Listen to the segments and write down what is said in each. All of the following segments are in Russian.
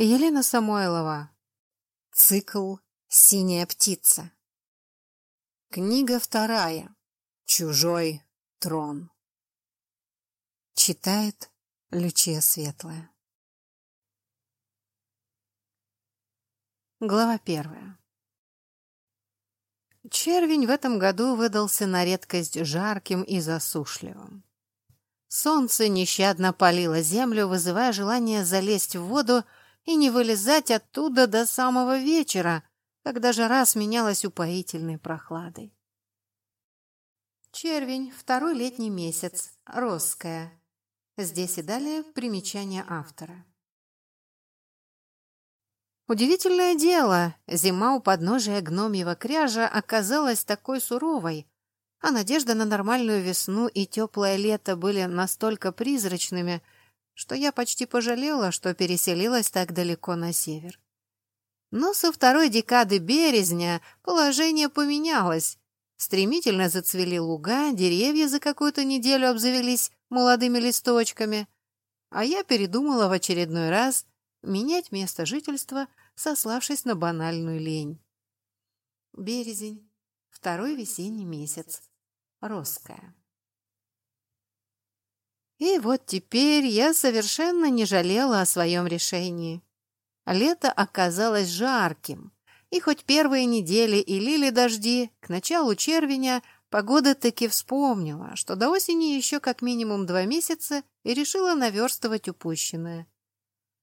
Елена Самойлова. Цикл «Синяя птица». Книга вторая. Чужой трон. Читает Лючия Светлая. Глава первая. Червень в этом году выдался на редкость жарким и засушливым. Солнце нещадно палило землю, вызывая желание залезть в воду и не вылезать оттуда до самого вечера, когда жара сменялась упоительной прохладой. Червень, второй летний месяц, Росская. Здесь и далее примечание автора. Удивительное дело, зима у подножия гномьего кряжа оказалась такой суровой, а надежда на нормальную весну и теплое лето были настолько призрачными, что я почти пожалела, что переселилась так далеко на север. Но со второй декады березня положение поменялось. Стремительно зацвели луга, деревья за какую-то неделю обзавелись молодыми листочками, а я передумала в очередной раз менять место жительства, сославшись на банальную лень. Березень. Второй весенний месяц. Росская. И вот теперь я совершенно не жалела о своем решении. Лето оказалось жарким, и хоть первые недели и лили дожди, к началу червеня погода таки вспомнила, что до осени еще как минимум два месяца и решила наверстывать упущенное.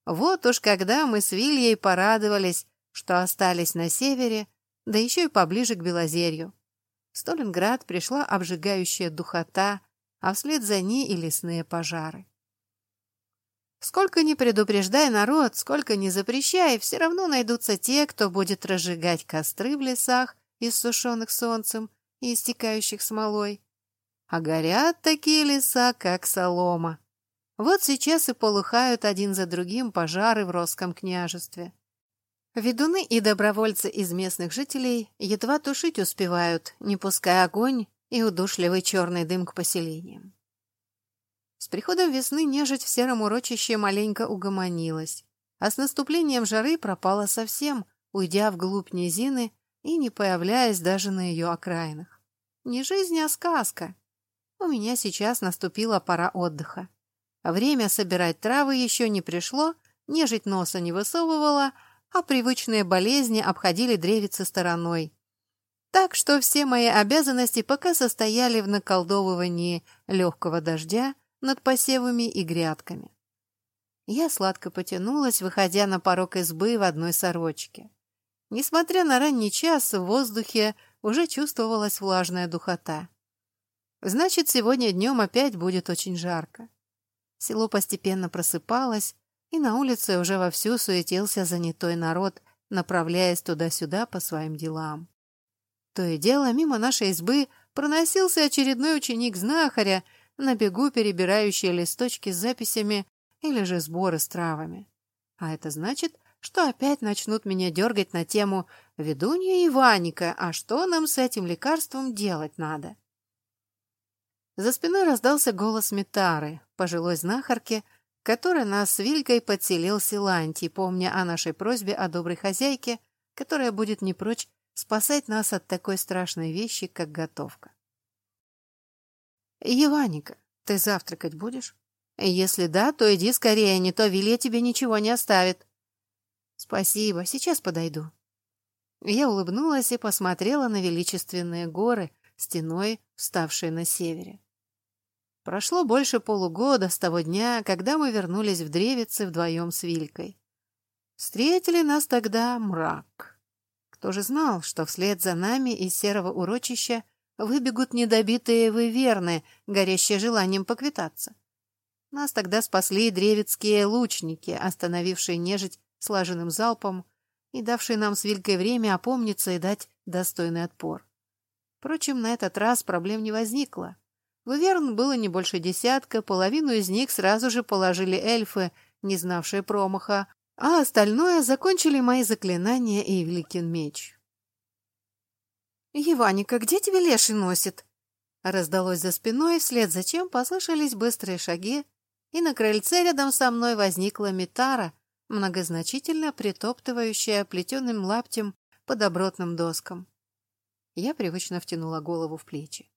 Вот уж когда мы с Вильей порадовались, что остались на севере, да еще и поближе к Белозерью. В Сталинград пришла обжигающая духота, а вслед за ней и лесные пожары. Сколько ни предупреждай народ, сколько ни запрещай, все равно найдутся те, кто будет разжигать костры в лесах, иссушенных солнцем и истекающих смолой. А горят такие леса, как солома. Вот сейчас и полыхают один за другим пожары в Росском княжестве. Ведуны и добровольцы из местных жителей едва тушить успевают, не пуская огонь и удушливый черный дым к поселениям. С приходом весны нежить в сером урочище маленько угомонилась, а с наступлением жары пропала совсем, уйдя вглубь низины и не появляясь даже на ее окраинах. Не жизнь, а сказка. У меня сейчас наступила пора отдыха. Время собирать травы еще не пришло, нежить носа не высовывала, а привычные болезни обходили древицы стороной. Так что все мои обязанности пока состояли в наколдовывании легкого дождя над посевами и грядками. Я сладко потянулась, выходя на порог избы в одной сорочке. Несмотря на ранний час, в воздухе уже чувствовалась влажная духота. Значит, сегодня днем опять будет очень жарко. Село постепенно просыпалось, и на улице уже вовсю суетился занятой народ, направляясь туда-сюда по своим делам. То и дело, мимо нашей избы проносился очередной ученик знахаря, на бегу перебирающий листочки с записями или же сборы с травами. А это значит, что опять начнут меня дергать на тему «Ведунья Иваника, а что нам с этим лекарством делать надо?» За спиной раздался голос Метары, пожилой знахарки, которая нас с Вилькой подселил Силантий, помня о нашей просьбе о доброй хозяйке, которая будет не прочь спасать нас от такой страшной вещи, как готовка. «Еваника, ты завтракать будешь? Если да, то иди скорее, не то Вилья тебе ничего не оставит». «Спасибо, сейчас подойду». Я улыбнулась и посмотрела на величественные горы, стеной вставшие на севере. Прошло больше полугода с того дня, когда мы вернулись в Древице вдвоем с Вилькой. Встретили нас тогда мрак. Кто же знал, что вслед за нами из серого урочища выбегут недобитые выверны, горящие желанием поквитаться? Нас тогда спасли древецкие лучники, остановившие нежить слаженным залпом и давшие нам с Вилькой время опомниться и дать достойный отпор. Впрочем, на этот раз проблем не возникло. Выверн было не больше десятка, половину из них сразу же положили эльфы, не знавшие промаха, а остальное закончили мои заклинания и Великин меч. «Еваника, где тебе леший носит?» Раздалось за спиной, вслед за чем послышались быстрые шаги, и на крыльце рядом со мной возникла Митара, многозначительно притоптывающая плетеным лаптем по добротным доскам. Я привычно втянула голову в плечи.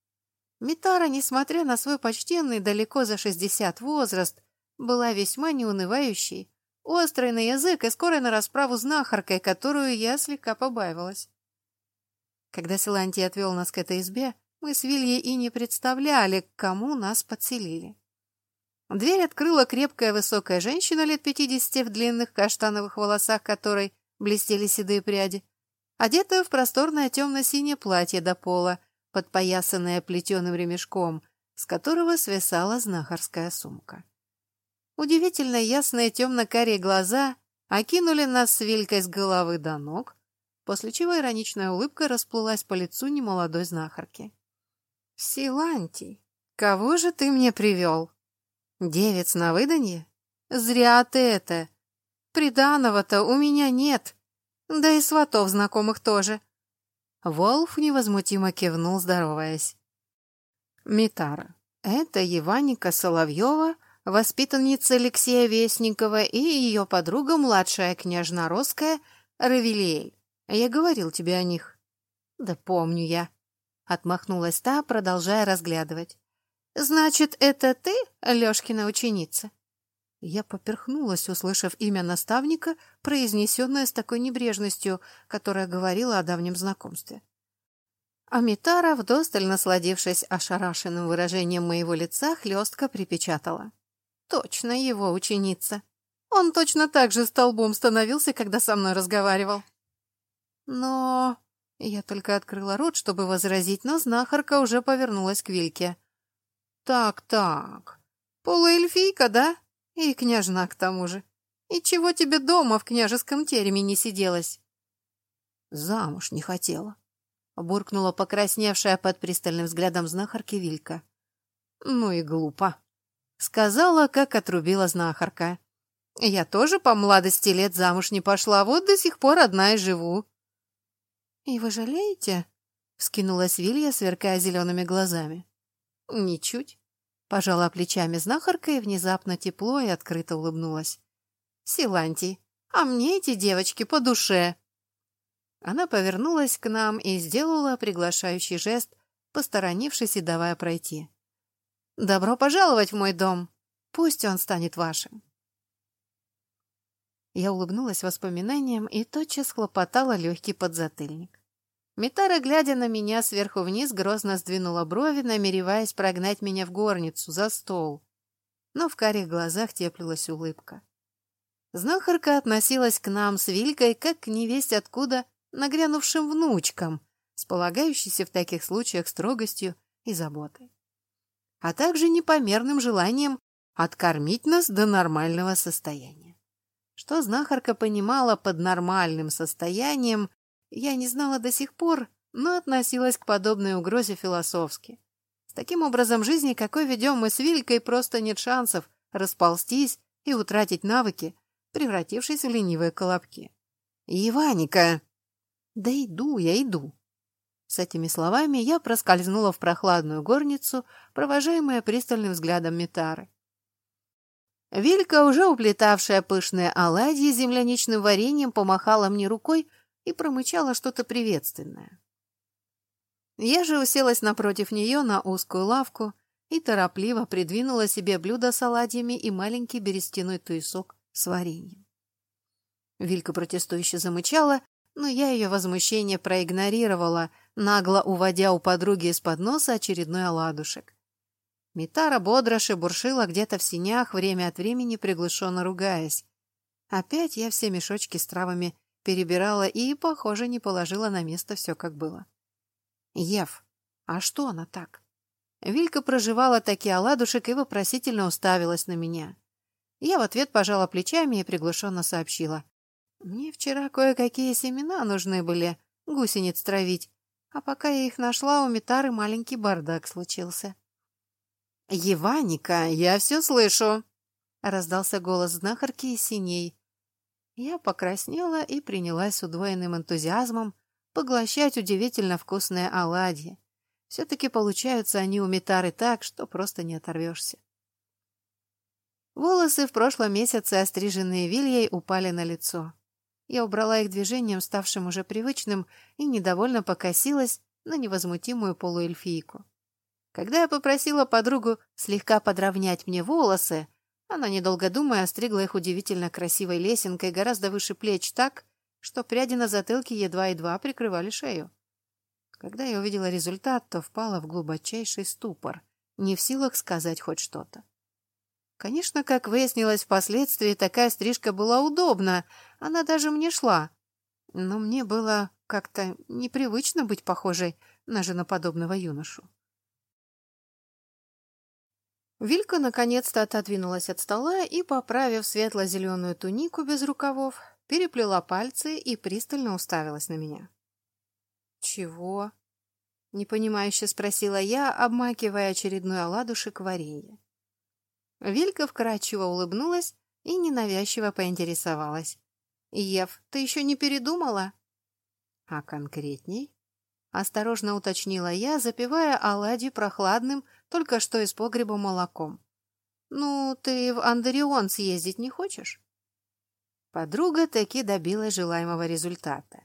Митара, несмотря на свой почтенный далеко за шестьдесят возраст, была весьма неунывающей, острой на язык и скорой на расправу знахаркой, которую я слегка побаивалась. Когда Силантий отвел нас к этой избе, мы с Вильей и не представляли, к кому нас подселили. Дверь открыла крепкая высокая женщина лет пятидесяти в длинных каштановых волосах, которой блестели седые пряди, одетая в просторное темно-синее платье до пола, подпоясанное плетеным ремешком, с которого свисала знахарская сумка. Удивительно ясные темно-карие глаза окинули нас с Вилькой с головы до ног, после чего ироничная улыбка расплылась по лицу немолодой знахарки. «Силантий, кого же ты мне привел?» «Девец на выданье? Зря ты это! Приданого-то у меня нет, да и сватов знакомых тоже!» Волф невозмутимо кивнул, здороваясь. «Митара, это Еваника Соловьева, воспитанница Алексея Вестникова и ее подруга, младшая княжна Росская, Равелиэль. Я говорил тебе о них». «Да помню я», — отмахнулась та, продолжая разглядывать. «Значит, это ты, Лёшкина ученица?» Я поперхнулась, услышав имя наставника, произнесенное с такой небрежностью, которая говорила о давнем знакомстве. Амитара, вдосталь насладившись ошарашенным выражением моего лица, хлестко припечатала. «Точно его ученица. Он точно так же столбом становился, когда со мной разговаривал». «Но...» Я только открыла рот, чтобы возразить, но знахарка уже повернулась к Вильке. «Так-так, полуэльфийка, да? И княжна к тому же. И чего тебе дома в княжеском тереме не сиделась?» «Замуж не хотела», — буркнула покрасневшая под пристальным взглядом знахарки Вилька. «Ну и глупо», — сказала, как отрубила знахарка. «Я тоже по младости лет замуж не пошла, вот до сих пор одна и живу». «И вы жалеете?» — вскинулась Вилья, сверкая зелеными глазами. «Ничуть», — пожала плечами знахарка и внезапно тепло и открыто улыбнулась. «Силантий, а мне эти девочки по душе!» Она повернулась к нам и сделала приглашающий жест, посторонившись и давая пройти. «Добро пожаловать в мой дом! Пусть он станет вашим!» Я улыбнулась воспоминаниям и тотчас хлопотала легкий подзатыльник. Митара, глядя на меня сверху вниз, грозно сдвинула брови, намереваясь прогнать меня в горницу, за стол. Но в карих глазах теплилась улыбка. Знахарка относилась к нам с Вилькой, как к невесть откуда нагрянувшим внучкам, с полагающейся в таких случаях строгостью и заботой. А также непомерным желанием откормить нас до нормального состояния. Что знахарка понимала под нормальным состоянием, я не знала до сих пор, но относилась к подобной угрозе философски. С таким образом жизни, какой ведем мы с Вилькой, просто нет шансов расползтись и утратить навыки, превратившись в ленивые колобки. «Иваника!» «Да иду, я иду!» С этими словами я проскользнула в прохладную горницу, провожаемая пристальным взглядом Метары. Вилька, уже уплетавшая пышные оладьи земляничным вареньем, помахала мне рукой, и промычала что-то приветственное. Я же уселась напротив нее на узкую лавку и торопливо придвинула себе блюдо с оладьями и маленький берестяной туесок с вареньем. Вилька протестующе замычала, но я ее возмущение проигнорировала, нагло уводя у подруги из-под носа очередной оладушек. Митара бодро шебуршила где-то в синях, время от времени приглушенно ругаясь. Опять я все мешочки с травами перебирала и, похоже, не положила на место все, как было. «Ев, а что она так?» Вилька проживала такие оладушек и вопросительно уставилась на меня. Я в ответ пожала плечами и приглушенно сообщила. «Мне вчера кое-какие семена нужны были, гусениц травить, а пока я их нашла, у Митары маленький бардак случился». «Еваника, я все слышу!» — раздался голос знахарки и синей. Я покраснела и принялась с удвоенным энтузиазмом поглощать удивительно вкусные оладьи. Все-таки получаются они у Митары так, что просто не оторвешься. Волосы в прошлом месяце, остриженные вильей, упали на лицо. Я убрала их движением, ставшим уже привычным, и недовольно покосилась на невозмутимую полуэльфийку. Когда я попросила подругу слегка подровнять мне волосы, она, недолго думая, остригла их удивительно красивой лесенкой гораздо выше плеч так, что пряди на затылке едва-едва прикрывали шею. Когда я увидела результат, то впала в глубочайший ступор, не в силах сказать хоть что-то. Конечно, как выяснилось впоследствии, такая стрижка была удобна, она даже мне шла. Но мне было как-то непривычно быть похожей на женоподобного юношу. Вилька наконец-то отодвинулась от стола и, поправив светло-зеленую тунику без рукавов, переплела пальцы и пристально уставилась на меня. «Чего?» — непонимающе спросила я, обмакивая очередной оладушек в варенье. Вилька вкрадчиво улыбнулась и ненавязчиво поинтересовалась. «Ев, ты еще не передумала?» «А конкретней?» — осторожно уточнила я, запивая оладьи прохладным, только что из погреба молоком. «Ну, ты в Андерион съездить не хочешь?» Подруга таки добилась желаемого результата.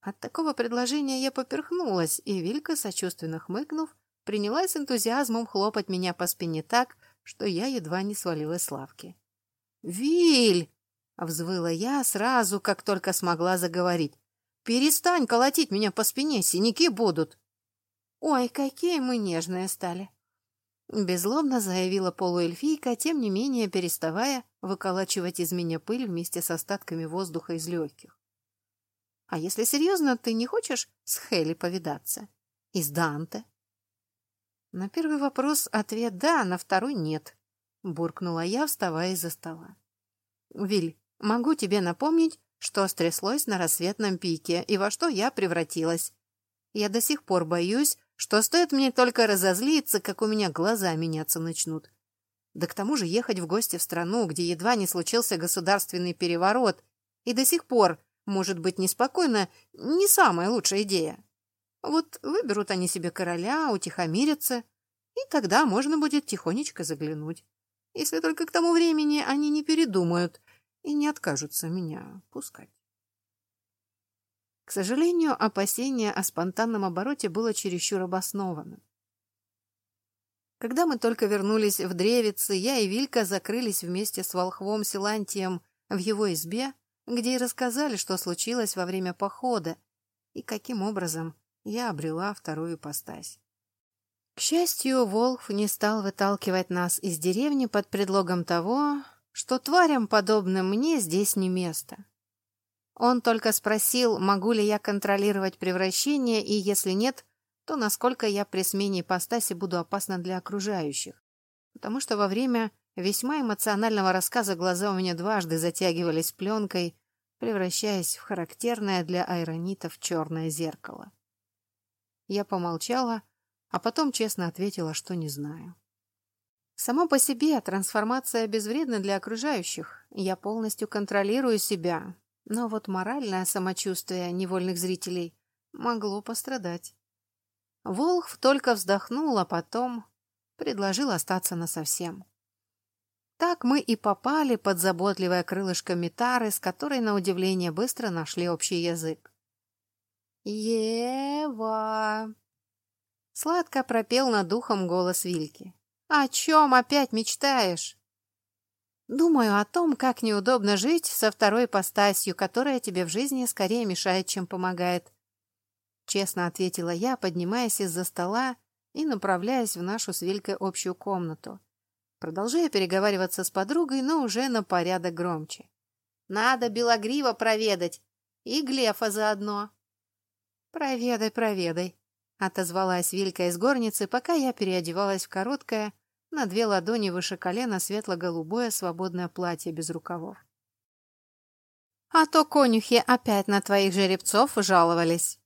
От такого предложения я поперхнулась, и Вилька, сочувственно хмыкнув, принялась энтузиазмом хлопать меня по спине так, что я едва не свалилась с лавки. «Виль!» — взвыла я сразу, как только смогла заговорить. «Перестань колотить меня по спине, синяки будут!» «Ой, какие мы нежные стали!» Безлобно заявила полуэльфийка, тем не менее переставая выколачивать из меня пыль вместе с остатками воздуха из легких. «А если серьезно, ты не хочешь с Хелли повидаться? И с Данте?» На первый вопрос ответ «да», на второй «нет», — буркнула я, вставая из-за стола. «Виль, могу тебе напомнить, что стряслось на рассветном пике и во что я превратилась. Я до сих пор боюсь, что стоит мне только разозлиться, как у меня глаза меняться начнут. Да к тому же ехать в гости в страну, где едва не случился государственный переворот, и до сих пор, может быть, неспокойно, не самая лучшая идея. Вот выберут они себе короля, утихомирятся, и тогда можно будет тихонечко заглянуть. Если только к тому времени они не передумают и не откажутся меня пускать. К сожалению, опасение о спонтанном обороте было чересчур обоснованным. Когда мы только вернулись в Древицы, я и Вилька закрылись вместе с волхвом Силантием в его избе, где и рассказали, что случилось во время похода и каким образом я обрела вторую постась. К счастью, Волхв не стал выталкивать нас из деревни под предлогом того, что тварям, подобным мне, здесь не место. Он только спросил, могу ли я контролировать превращение, и если нет, то насколько я при смене ипостаси буду опасна для окружающих. Потому что во время весьма эмоционального рассказа глаза у меня дважды затягивались пленкой, превращаясь в характерное для айронитов черное зеркало. Я помолчала, а потом честно ответила, что не знаю. Само по себе трансформация безвредна для окружающих. Я полностью контролирую себя, но вот моральное самочувствие невольных зрителей могло пострадать. Волхв только вздохнул, а потом предложил остаться насовсем. Так мы и попали под заботливое крылышко Митары, с которой, на удивление, быстро нашли общий язык. «Ева!» Сладко пропел над духом голос Вильки. «О чем опять мечтаешь?» «Думаю о том, как неудобно жить со второй постасью, которая тебе в жизни скорее мешает, чем помогает». Честно ответила я, поднимаясь из-за стола и направляясь в нашу с Вилькой общую комнату. Продолжая переговариваться с подругой, но уже на порядок громче. «Надо Белогрива проведать и Глефа заодно». «Проведай, проведай», — отозвалась Вилька из горницы, пока я переодевалась в короткое, на две ладони выше колена светло-голубое свободное платье без рукавов. «А то конюхи опять на твоих жеребцов жаловались».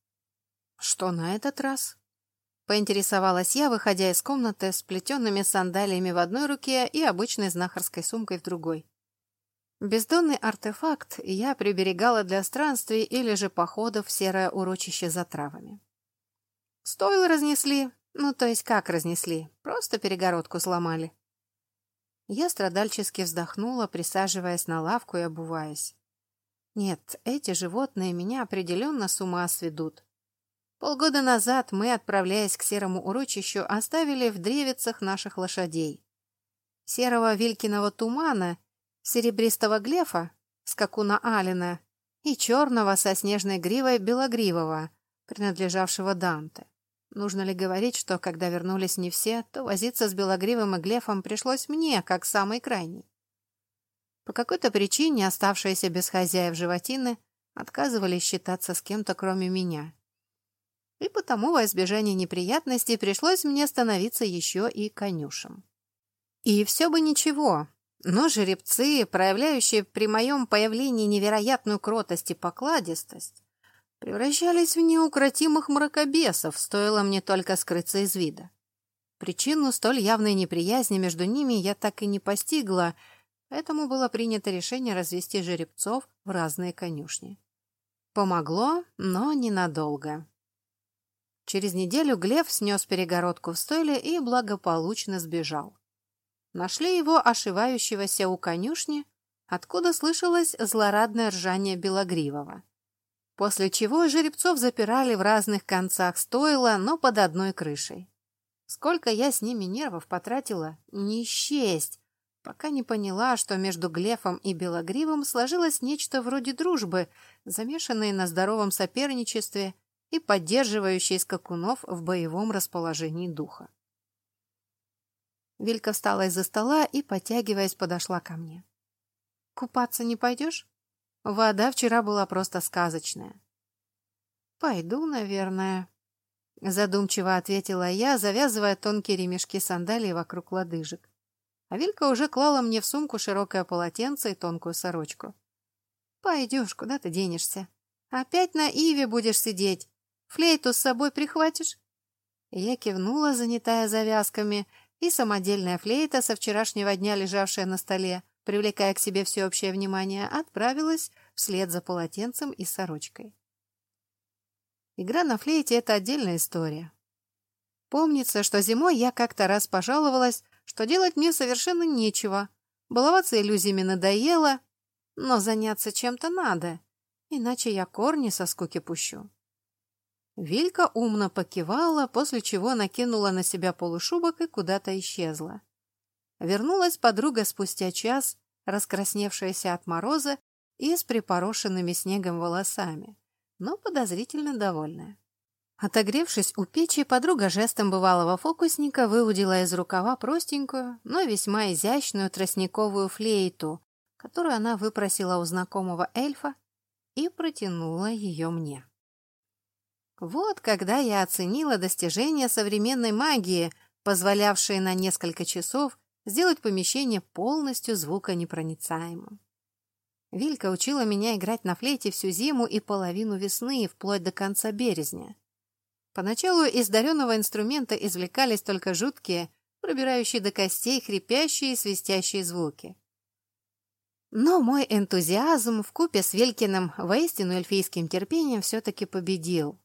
«Что на этот раз?» Поинтересовалась я, выходя из комнаты с плетенными сандалиями в одной руке и обычной знахарской сумкой в другой. Бездонный артефакт я приберегала для странствий или же походов в серое урочище за травами. Стоило разнесли, ну то есть как разнесли, просто перегородку сломали. Я страдальчески вздохнула, присаживаясь на лавку и обуваясь. Нет, эти животные меня определенно с ума сведут. Полгода назад мы, отправляясь к серому урочищу, оставили в древицах наших лошадей. Серого вилькиного тумана, серебристого глефа, скакуна Алина и черного со снежной гривой белогривого, принадлежавшего Данте. Нужно ли говорить, что, когда вернулись не все, то возиться с белогривым и глефом пришлось мне, как самый крайний. По какой-то причине оставшиеся без хозяев животины отказывались считаться с кем-то, кроме меня. И потому, во избежание неприятностей, пришлось мне становиться еще и конюшем. И все бы ничего, но жеребцы, проявляющие при моем появлении невероятную кротость и покладистость, превращались в неукротимых мракобесов, стоило мне только скрыться из вида. Причину столь явной неприязни между ними я так и не постигла, поэтому было принято решение развести жеребцов в разные конюшни. Помогло, но ненадолго. Через неделю Глеб снес перегородку в стойле и благополучно сбежал. Нашли его ошивающегося у конюшни, откуда слышалось злорадное ржание Белогривого. После чего жеребцов запирали в разных концах стойла, но под одной крышей. Сколько я с ними нервов потратила, не счесть, пока не поняла, что между Глефом и Белогривым сложилось нечто вроде дружбы, замешанной на здоровом соперничестве и поддерживающей скакунов в боевом расположении духа. Вилька встала из-за стола и, потягиваясь, подошла ко мне. «Купаться не пойдешь? Вода вчера была просто сказочная». «Пойду, наверное», — задумчиво ответила я, завязывая тонкие ремешки сандалий вокруг лодыжек. А Вилька уже клала мне в сумку широкое полотенце и тонкую сорочку. «Пойдешь, куда ты денешься? Опять на Иве будешь сидеть. Флейту с собой прихватишь?» Я кивнула, занятая завязками, и самодельная флейта, со вчерашнего дня лежавшая на столе, привлекая к себе всеобщее внимание, отправилась вслед за полотенцем и сорочкой. Игра на флейте — это отдельная история. Помнится, что зимой я как-то раз пожаловалась, что делать мне совершенно нечего. Баловаться иллюзиями надоело, но заняться чем-то надо, иначе я корни со скуки пущу. Вилька умно покивала, после чего накинула на себя полушубок и куда-то исчезла. Вернулась подруга спустя час, раскрасневшаяся от мороза и с припорошенными снегом волосами, но подозрительно довольная. Отогревшись у печи, подруга жестом бывалого фокусника выудила из рукава простенькую, но весьма изящную тростниковую флейту, которую она выпросила у знакомого эльфа и протянула ее мне. Вот когда я оценила достижения современной магии, позволявшие на несколько часов сделать помещение полностью звуконепроницаемым. Вилька учила меня играть на флейте всю зиму и половину весны, вплоть до конца березня. Поначалу из даренного инструмента извлекались только жуткие, пробирающие до костей, хрипящие и свистящие звуки. Но мой энтузиазм в купе с Велькиным воистину эльфийским терпением все-таки победил.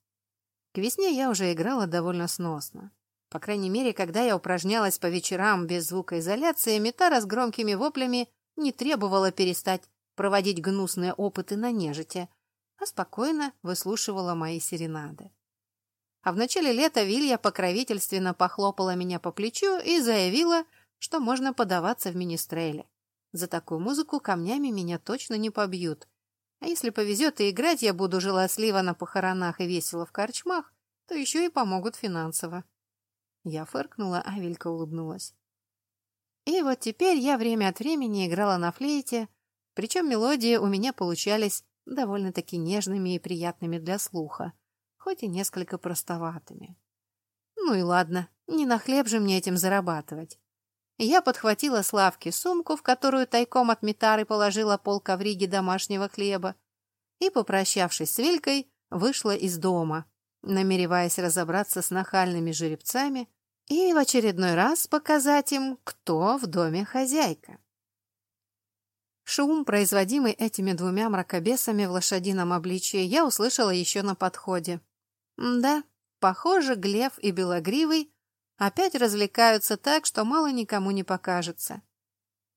К весне я уже играла довольно сносно. По крайней мере, когда я упражнялась по вечерам без звукоизоляции, Метара с громкими воплями не требовала перестать проводить гнусные опыты на нежити, а спокойно выслушивала мои серенады. А в начале лета Вилья покровительственно похлопала меня по плечу и заявила, что можно подаваться в министрейле. За такую музыку камнями меня точно не побьют, а если повезет и играть я буду желосливо на похоронах и весело в корчмах, то еще и помогут финансово. Я фыркнула, а Вилька улыбнулась. И вот теперь я время от времени играла на флейте, причем мелодии у меня получались довольно-таки нежными и приятными для слуха, хоть и несколько простоватыми. Ну и ладно, не на хлеб же мне этим зарабатывать. Я подхватила с лавки сумку, в которую тайком от Митары положила пол ковриги домашнего хлеба, и, попрощавшись с Вилькой, вышла из дома, намереваясь разобраться с нахальными жеребцами и в очередной раз показать им, кто в доме хозяйка. Шум, производимый этими двумя мракобесами в лошадином обличье, я услышала еще на подходе. Да, похоже, Глев и Белогривый опять развлекаются так, что мало никому не покажется.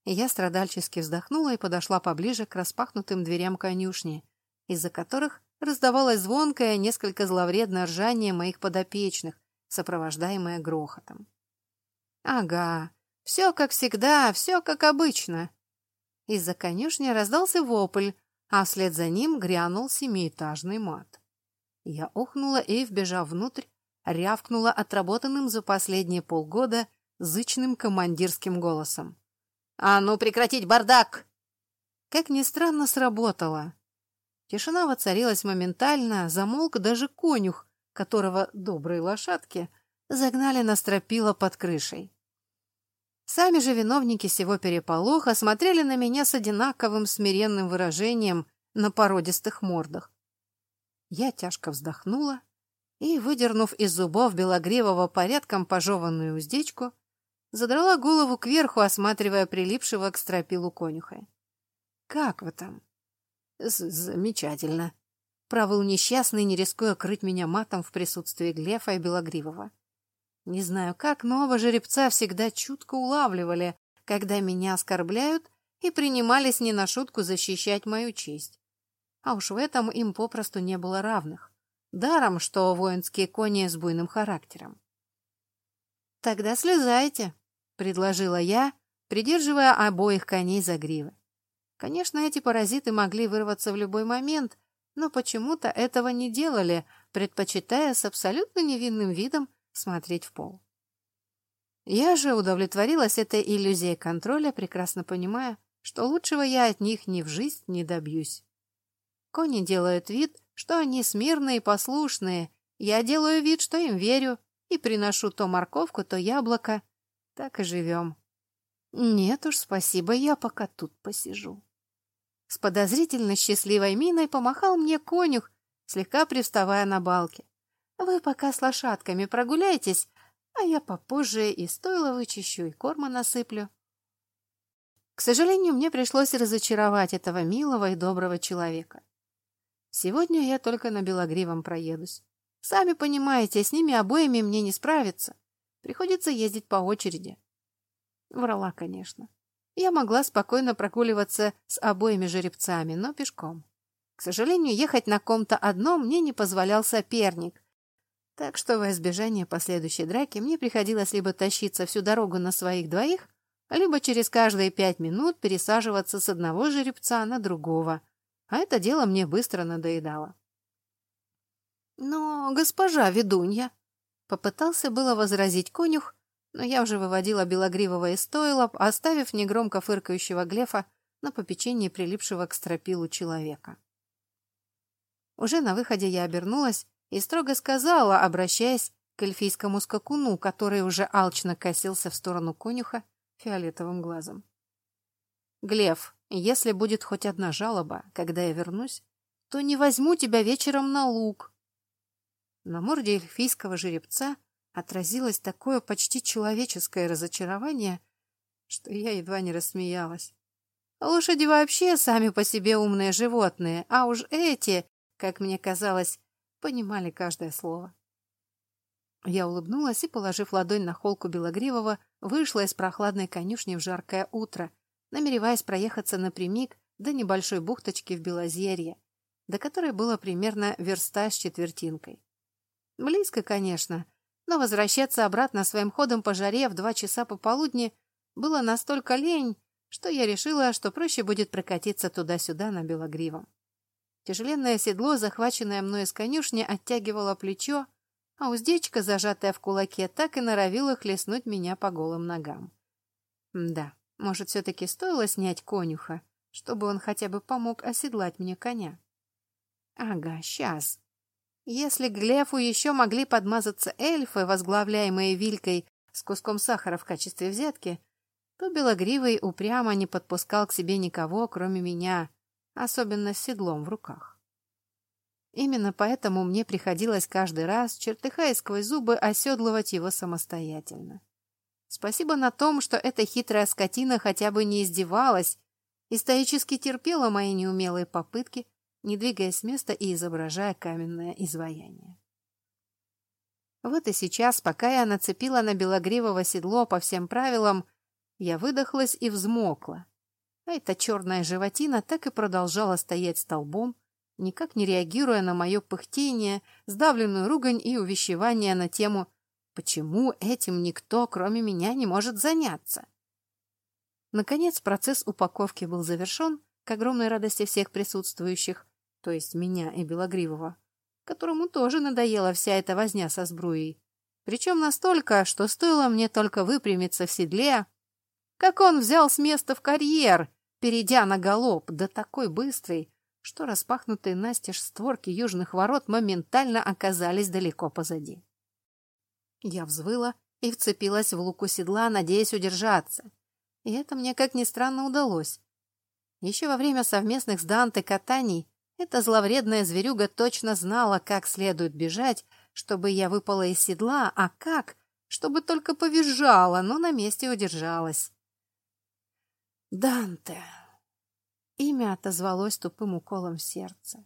Я страдальчески вздохнула и подошла поближе к распахнутым дверям конюшни, из-за которых раздавалось звонкое, несколько зловредное ржание моих подопечных, сопровождаемое грохотом. Ага, все как всегда, все как обычно. Из-за конюшни раздался вопль, а вслед за ним грянул семиэтажный мат. Я охнула и, вбежав внутрь, рявкнула отработанным за последние полгода зычным командирским голосом. «А ну прекратить бардак!» Как ни странно, сработало. Тишина воцарилась моментально, замолк даже конюх, которого добрые лошадки загнали на стропила под крышей. Сами же виновники всего переполоха смотрели на меня с одинаковым смиренным выражением на породистых мордах. Я тяжко вздохнула и, выдернув из зубов белогривого порядком пожеванную уздечку, задрала голову кверху, осматривая прилипшего к стропилу конюха. «Как вы там?» «Замечательно», — провыл несчастный, не рискуя крыть меня матом в присутствии Глефа и Белогривого. Не знаю как, но оба жеребца всегда чутко улавливали, когда меня оскорбляют, и принимались не на шутку защищать мою честь. А уж в этом им попросту не было равных. Даром, что воинские кони с буйным характером. «Тогда слезайте», — предложила я, придерживая обоих коней за гривы. Конечно, эти паразиты могли вырваться в любой момент, но почему-то этого не делали, предпочитая с абсолютно невинным видом смотреть в пол. Я же удовлетворилась этой иллюзией контроля, прекрасно понимая, что лучшего я от них ни в жизнь не добьюсь. Кони делают вид, что они смирные и послушные, я делаю вид, что им верю, и приношу то морковку, то яблоко. Так и живем. Нет уж, спасибо, я пока тут посижу. С подозрительно счастливой миной помахал мне конюх, слегка привставая на балке. Вы пока с лошадками прогуляйтесь, а я попозже и стойло вычищу, и корма насыплю. К сожалению, мне пришлось разочаровать этого милого и доброго человека. Сегодня я только на Белогривом проедусь. Сами понимаете, с ними обоими мне не справиться. Приходится ездить по очереди. Врала, конечно. Я могла спокойно прогуливаться с обоими жеребцами, но пешком. К сожалению, ехать на ком-то одном мне не позволял соперник, так что во избежание последующей драки мне приходилось либо тащиться всю дорогу на своих двоих, либо через каждые пять минут пересаживаться с одного жеребца на другого, а это дело мне быстро надоедало. «Но, госпожа ведунья!» — попытался было возразить конюх, но я уже выводила белогривого из стойла, оставив негромко фыркающего глефа на попечении прилипшего к стропилу человека. Уже на выходе я обернулась и строго сказала, обращаясь к эльфийскому скакуну, который уже алчно косился в сторону конюха фиолетовым глазом. «Глев, если будет хоть одна жалоба, когда я вернусь, то не возьму тебя вечером на луг». На морде эльфийского жеребца отразилось такое почти человеческое разочарование, что я едва не рассмеялась. Лошади вообще сами по себе умные животные, а уж эти, как мне казалось, понимали каждое слово. Я улыбнулась и, положив ладонь на холку Белогривого, вышла из прохладной конюшни в жаркое утро, намереваясь проехаться напрямик до небольшой бухточки в Белозерье, до которой было примерно верста с четвертинкой. Близко, конечно, но возвращаться обратно своим ходом по жаре в два часа пополудни было настолько лень, что я решила, что проще будет прокатиться туда-сюда на Белогривом. Тяжеленное седло, захваченное мной из конюшни, оттягивало плечо, а уздечка, зажатая в кулаке, так и норовила хлестнуть меня по голым ногам. Да, может, все-таки стоило снять конюха, чтобы он хотя бы помог оседлать мне коня? Ага, сейчас. Если Глефу еще могли подмазаться эльфы, возглавляемые Вилькой с куском сахара в качестве взятки, то Белогривый упрямо не подпускал к себе никого, кроме меня, особенно с седлом в руках. Именно поэтому мне приходилось каждый раз, чертыхаясь сквозь зубы, оседлывать его самостоятельно. Спасибо на том, что эта хитрая скотина хотя бы не издевалась и стоически терпела мои неумелые попытки, не двигаясь с места и изображая каменное изваяние. Вот и сейчас, пока я нацепила на белогривого седло по всем правилам, Я выдохлась и взмокла. А эта черная животина так и продолжала стоять столбом, никак не реагируя на мое пыхтение, сдавленную ругань и увещевание на тему «Почему этим никто, кроме меня, не может заняться?» Наконец процесс упаковки был завершен, к огромной радости всех присутствующих, то есть меня и Белогривого, которому тоже надоела вся эта возня со сбруей. Причем настолько, что стоило мне только выпрямиться в седле, как он взял с места в карьер, перейдя на галоп, да такой быстрый, что распахнутые настежь створки южных ворот моментально оказались далеко позади. Я взвыла и вцепилась в луку седла, надеясь удержаться. И это мне, как ни странно, удалось. Еще во время совместных с Данте катаний эта зловредная зверюга точно знала, как следует бежать, чтобы я выпала из седла, а как, чтобы только повизжала, но на месте удержалась. Данте. Имя отозвалось тупым уколом в сердце.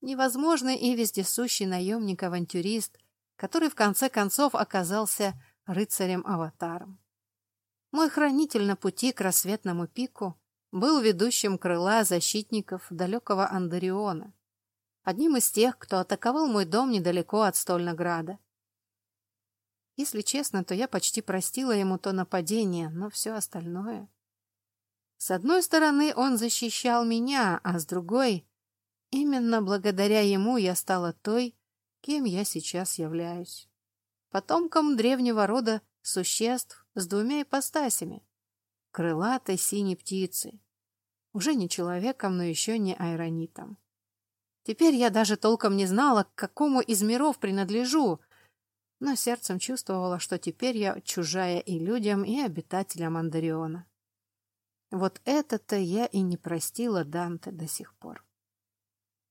Невозможный и вездесущий наемник-авантюрист, который в конце концов оказался рыцарем-аватаром. Мой хранитель на пути к рассветному пику был ведущим крыла защитников далекого Андариона, одним из тех, кто атаковал мой дом недалеко от Стольнограда. Если честно, то я почти простила ему то нападение, но все остальное... С одной стороны, он защищал меня, а с другой, именно благодаря ему я стала той, кем я сейчас являюсь. Потомком древнего рода существ с двумя ипостасями. Крылатой синей птицы. Уже не человеком, но еще не айронитом. Теперь я даже толком не знала, к какому из миров принадлежу, но сердцем чувствовала, что теперь я чужая и людям, и обитателям Андариона. Вот это-то я и не простила Данте до сих пор.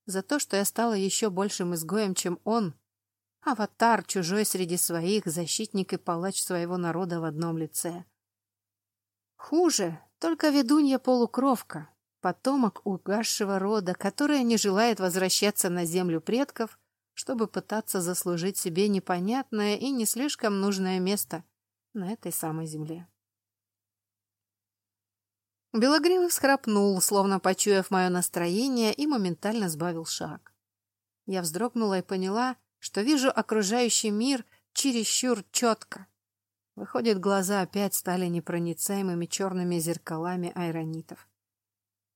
За то, что я стала еще большим изгоем, чем он, аватар, чужой среди своих, защитник и палач своего народа в одном лице. Хуже, только ведунья-полукровка, потомок угасшего рода, которая не желает возвращаться на землю предков, чтобы пытаться заслужить себе непонятное и не слишком нужное место на этой самой земле. Белогривый всхрапнул, словно почуяв мое настроение, и моментально сбавил шаг. Я вздрогнула и поняла, что вижу окружающий мир чересчур четко. Выходит, глаза опять стали непроницаемыми черными зеркалами айронитов.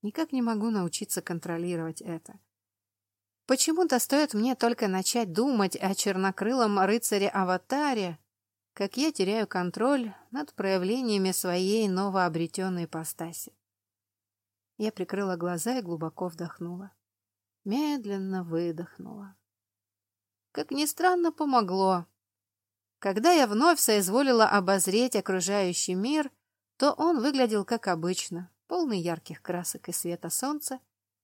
Никак не могу научиться контролировать это. Почему-то стоит мне только начать думать о чернокрылом рыцаре-аватаре, как я теряю контроль над проявлениями своей новообретенной ипостаси. Я прикрыла глаза и глубоко вдохнула. Медленно выдохнула. Как ни странно, помогло. Когда я вновь соизволила обозреть окружающий мир, то он выглядел как обычно, полный ярких красок и света солнца,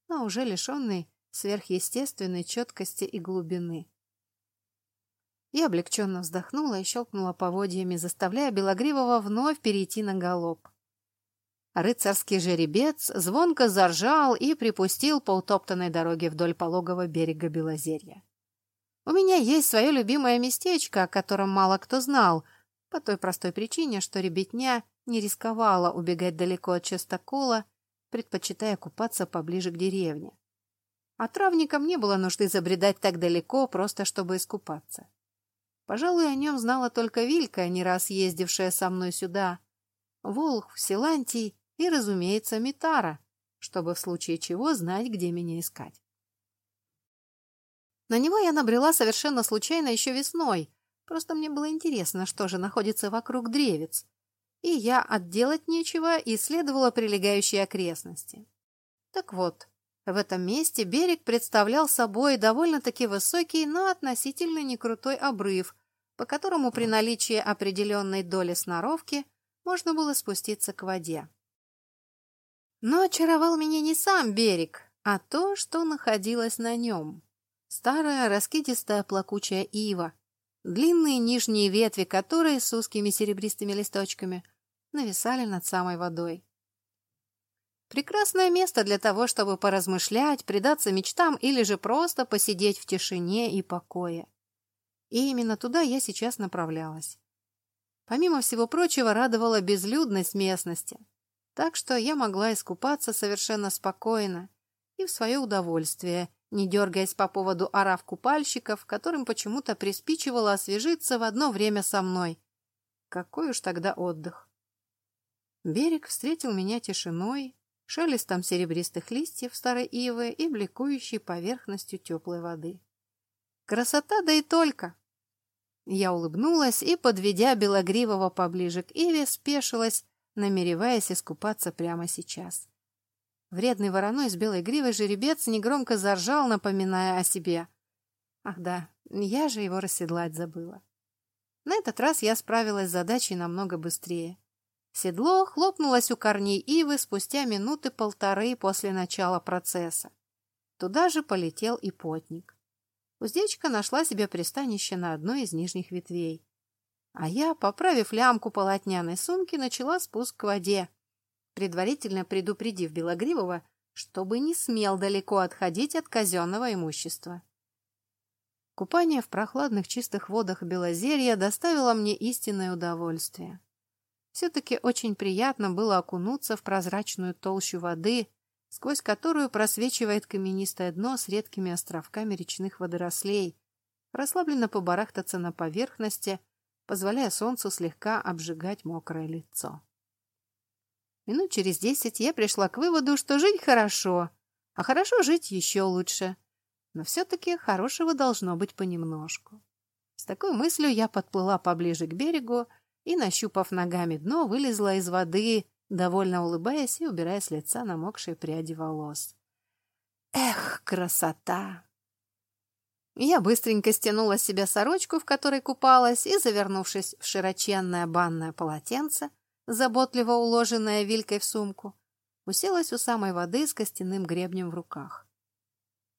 но уже лишенный сверхъестественной четкости и глубины. Я облегченно вздохнула и щелкнула поводьями, заставляя Белогривого вновь перейти на галоп. Рыцарский жеребец звонко заржал и припустил по утоптанной дороге вдоль пологого берега Белозерья. У меня есть свое любимое местечко, о котором мало кто знал, по той простой причине, что ребятня не рисковала убегать далеко от частокола, предпочитая купаться поближе к деревне. А травникам не было нужды забредать так далеко, просто чтобы искупаться. Пожалуй, о нем знала только Вилька, не раз ездившая со мной сюда, Волх, Силантий и, разумеется, Митара, чтобы в случае чего знать, где меня искать. На него я набрела совершенно случайно еще весной, просто мне было интересно, что же находится вокруг древец, и я отделать нечего исследовала прилегающие окрестности. Так вот, в этом месте берег представлял собой довольно-таки высокий, но относительно некрутой обрыв, по которому при наличии определенной доли сноровки можно было спуститься к воде. Но очаровал меня не сам берег, а то, что находилось на нем. Старая раскидистая плакучая ива, длинные нижние ветви которой с узкими серебристыми листочками нависали над самой водой. Прекрасное место для того, чтобы поразмышлять, предаться мечтам или же просто посидеть в тишине и покое. И именно туда я сейчас направлялась. Помимо всего прочего, радовала безлюдность местности, так что я могла искупаться совершенно спокойно и в свое удовольствие, не дергаясь по поводу орав купальщиков, которым почему-то приспичивало освежиться в одно время со мной. Какой уж тогда отдых. Берег встретил меня тишиной, шелестом серебристых листьев старой ивы и бликующей поверхностью теплой воды. Красота, да и только! Я улыбнулась и, подведя Белогривого поближе к Иве, спешилась, намереваясь искупаться прямо сейчас. Вредный вороной с белой гривой жеребец негромко заржал, напоминая о себе. Ах да, я же его расседлать забыла. На этот раз я справилась с задачей намного быстрее. Седло хлопнулось у корней ивы спустя минуты полторы после начала процесса. Туда же полетел и потник. Уздечка нашла себе пристанище на одной из нижних ветвей. А я, поправив лямку полотняной сумки, начала спуск к воде, предварительно предупредив Белогривого, чтобы не смел далеко отходить от казенного имущества. Купание в прохладных чистых водах Белозерья доставило мне истинное удовольствие. Все-таки очень приятно было окунуться в прозрачную толщу воды, сквозь которую просвечивает каменистое дно с редкими островками речных водорослей, расслабленно побарахтаться на поверхности, позволяя солнцу слегка обжигать мокрое лицо. Минут через десять я пришла к выводу, что жить хорошо, а хорошо жить еще лучше. Но все-таки хорошего должно быть понемножку. С такой мыслью я подплыла поближе к берегу и, нащупав ногами дно, вылезла из воды, довольно улыбаясь и убирая с лица намокшие пряди волос. Эх, красота! Я быстренько стянула с себя сорочку, в которой купалась, и, завернувшись в широченное банное полотенце, заботливо уложенное вилькой в сумку, уселась у самой воды с костяным гребнем в руках.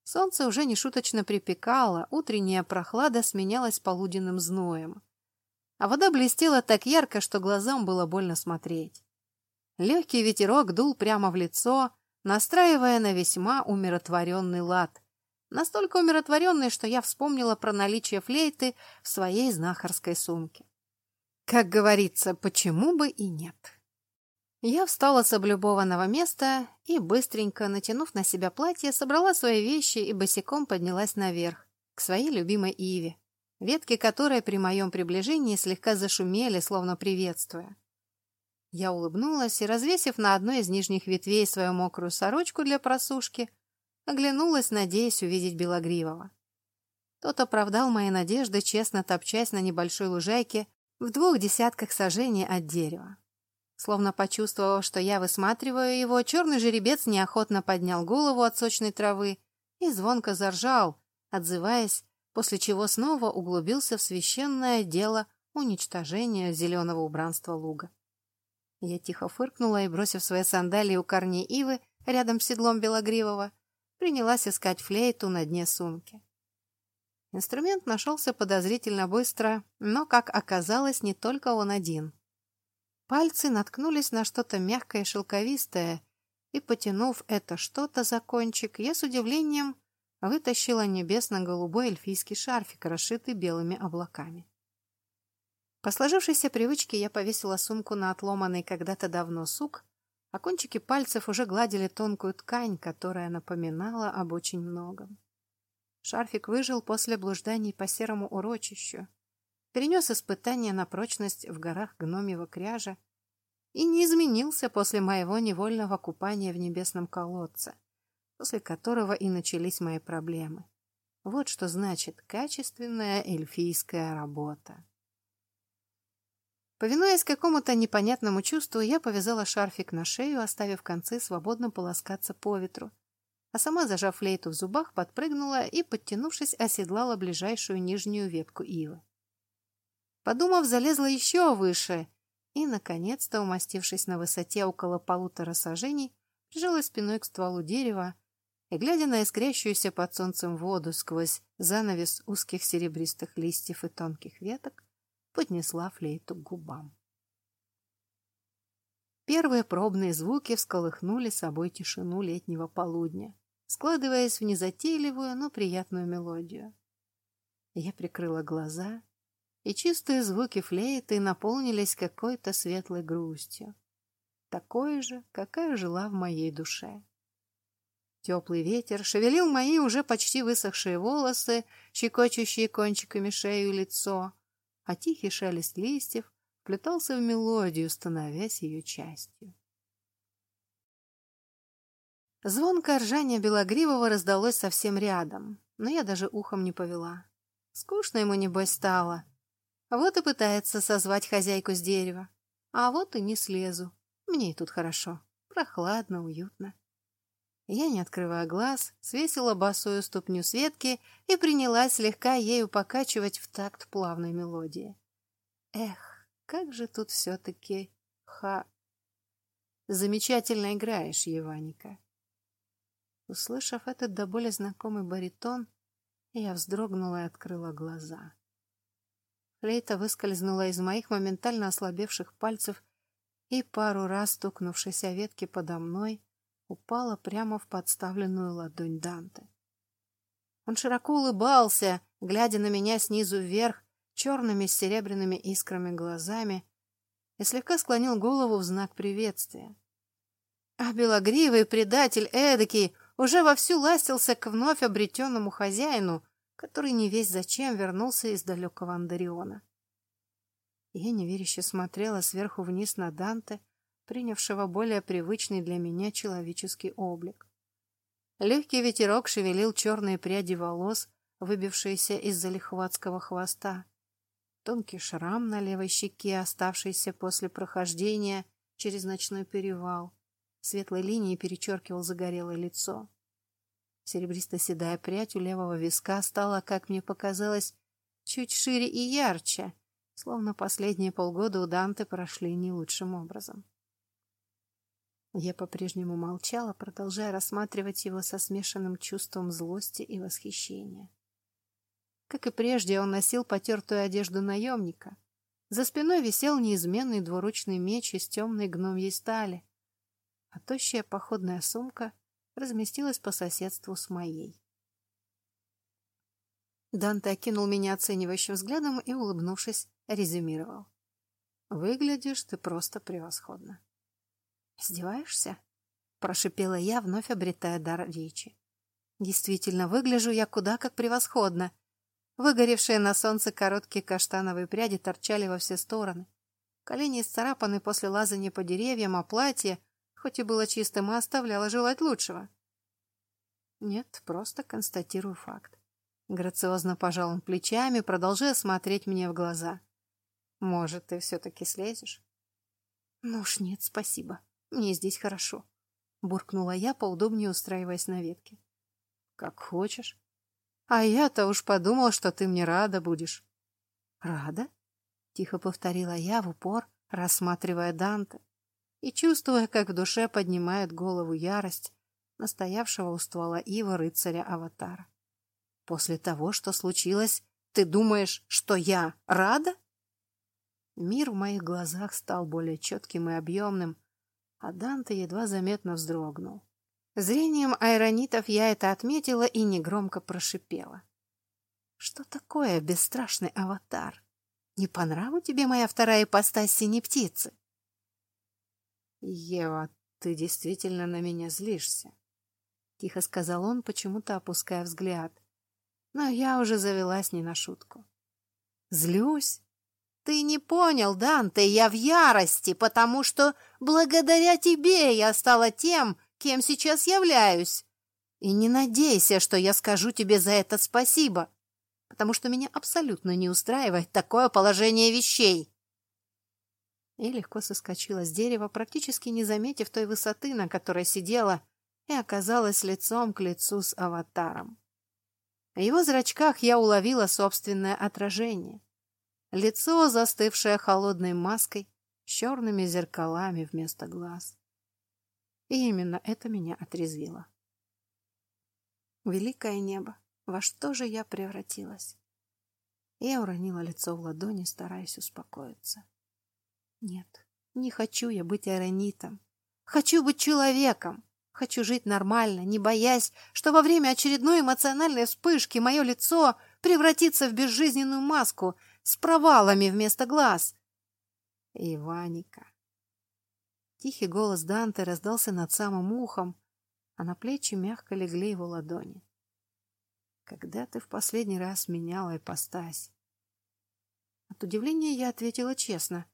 Солнце уже нешуточно припекало, утренняя прохлада сменялась полуденным зноем. А вода блестела так ярко, что глазам было больно смотреть. Легкий ветерок дул прямо в лицо, настраивая на весьма умиротворенный лад. Настолько умиротворенный, что я вспомнила про наличие флейты в своей знахарской сумке. Как говорится, почему бы и нет. Я встала с облюбованного места и, быстренько натянув на себя платье, собрала свои вещи и босиком поднялась наверх, к своей любимой Иве, ветки которой при моем приближении слегка зашумели, словно приветствуя. Я улыбнулась и, развесив на одной из нижних ветвей свою мокрую сорочку для просушки, оглянулась, надеясь увидеть Белогривого. Тот оправдал мои надежды, честно топчась на небольшой лужайке в двух десятках сажений от дерева. Словно почувствовав, что я высматриваю его, черный жеребец неохотно поднял голову от сочной травы и звонко заржал, отзываясь, после чего снова углубился в священное дело уничтожения зеленого убранства луга. Я тихо фыркнула и, бросив свои сандалии у корней ивы рядом с седлом Белогривого, принялась искать флейту на дне сумки. Инструмент нашелся подозрительно быстро, но, как оказалось, не только он один. Пальцы наткнулись на что-то мягкое и шелковистое, и, потянув это что-то за кончик, я с удивлением вытащила небесно-голубой эльфийский шарфик, расшитый белыми облаками. По сложившейся привычке я повесила сумку на отломанный когда-то давно сук, а кончики пальцев уже гладили тонкую ткань, которая напоминала об очень многом. Шарфик выжил после блужданий по серому урочищу, перенес испытания на прочность в горах гномьего кряжа и не изменился после моего невольного купания в небесном колодце, после которого и начались мои проблемы. Вот что значит качественная эльфийская работа. Повинуясь какому-то непонятному чувству, я повязала шарфик на шею, оставив концы свободно полоскаться по ветру, а сама, зажав флейту в зубах, подпрыгнула и, подтянувшись, оседлала ближайшую нижнюю ветку ивы. Подумав, залезла еще выше и, наконец-то, умастившись на высоте около полутора сажений, прижалась спиной к стволу дерева и, глядя на искрящуюся под солнцем воду сквозь занавес узких серебристых листьев и тонких веток, поднесла флейту к губам. Первые пробные звуки всколыхнули собой тишину летнего полудня, складываясь в незатейливую, но приятную мелодию. Я прикрыла глаза и чистые звуки флейты наполнились какой-то светлой грустью, такой же, какая жила в моей душе. Теплый ветер шевелил мои уже почти высохшие волосы, щекочущие кончиками шею и лицо, а тихий шелест листьев вплетался в мелодию, становясь ее частью. Звонкое ржание Белогривого раздалось совсем рядом, но я даже ухом не повела. Скучно ему, небось, стало. Вот и пытается созвать хозяйку с дерева. А вот и не слезу. Мне и тут хорошо. Прохладно, уютно. Я, не открывая глаз, свесила босую ступню с ветки и принялась слегка ею покачивать в такт плавной мелодии. Эх, как же тут все-таки ха... Замечательно играешь, Еваника. Услышав этот до боли знакомый баритон, я вздрогнула и открыла глаза. Флейта выскользнула из моих моментально ослабевших пальцев и, пару раз стукнувшись о ветки подо мной, упала прямо в подставленную ладонь Данте. Он широко улыбался, глядя на меня снизу вверх, черными с серебряными искрами глазами, и слегка склонил голову в знак приветствия. А белогривый предатель эдакий уже вовсю ластился к вновь обретенному хозяину, который не весь зачем вернулся из далекого Андариона. Я неверяще смотрела сверху вниз на Данте, принявшего более привычный для меня человеческий облик. Легкий ветерок шевелил черные пряди волос, выбившиеся из-за лихватского хвоста. Тонкий шрам на левой щеке, оставшийся после прохождения через ночной перевал, светлой линией перечеркивал загорелое лицо. Серебристо-седая прядь у левого виска стала, как мне показалось, чуть шире и ярче, словно последние полгода у Данте прошли не лучшим образом. Я по-прежнему молчала, продолжая рассматривать его со смешанным чувством злости и восхищения. Как и прежде, он носил потертую одежду наемника. За спиной висел неизменный двуручный меч из темной гномьей стали, а тощая походная сумка разместилась по соседству с моей. Данте окинул меня оценивающим взглядом и, улыбнувшись, резюмировал. «Выглядишь ты просто превосходно». «Издеваешься?» — прошипела я, вновь обретая дар речи. «Действительно, выгляжу я куда как превосходно. Выгоревшие на солнце короткие каштановые пряди торчали во все стороны. Колени исцарапаны после лазания по деревьям, а платье, хоть и было чистым, и оставляло желать лучшего. Нет, просто констатирую факт. Грациозно пожал он плечами, продолжая смотреть мне в глаза. Может, ты все-таки слезешь? Ну уж нет, спасибо. Мне здесь хорошо. Буркнула я, поудобнее устраиваясь на ветке. Как хочешь. А я-то уж подумал, что ты мне рада будешь. Рада? Тихо повторила я в упор, рассматривая Данте и чувствуя, как в душе поднимает голову ярость настоявшего у ствола ива рыцаря-аватара. После того, что случилось, ты думаешь, что я рада? Мир в моих глазах стал более четким и объемным, а Данте едва заметно вздрогнул. Зрением айронитов я это отметила и негромко прошипела. Что такое бесстрашный аватар? Не по нраву тебе моя вторая ипостась синей птицы? Ева, ты действительно на меня злишься. Тихо сказал он, почему-то опуская взгляд. Но я уже завелась не на шутку. Злюсь? Ты не понял, Данте, я в ярости, потому что благодаря тебе я стала тем, кем сейчас являюсь. И не надейся, что я скажу тебе за это спасибо, потому что меня абсолютно не устраивает такое положение вещей. И легко соскочила с дерева, практически не заметив той высоты, на которой сидела, и оказалась лицом к лицу с аватаром. В его зрачках я уловила собственное отражение. Лицо, застывшее холодной маской, с черными зеркалами вместо глаз. И именно это меня отрезвило. Великое небо, во что же я превратилась? Я уронила лицо в ладони, стараясь успокоиться. Нет, не хочу я быть аэронитом. Хочу быть человеком. Хочу жить нормально, не боясь, что во время очередной эмоциональной вспышки мое лицо превратится в безжизненную маску, с провалами вместо глаз. Иваника. Тихий голос Данте раздался над самым ухом, а на плечи мягко легли его ладони. Когда ты в последний раз меняла ипостась? От удивления я ответила честно.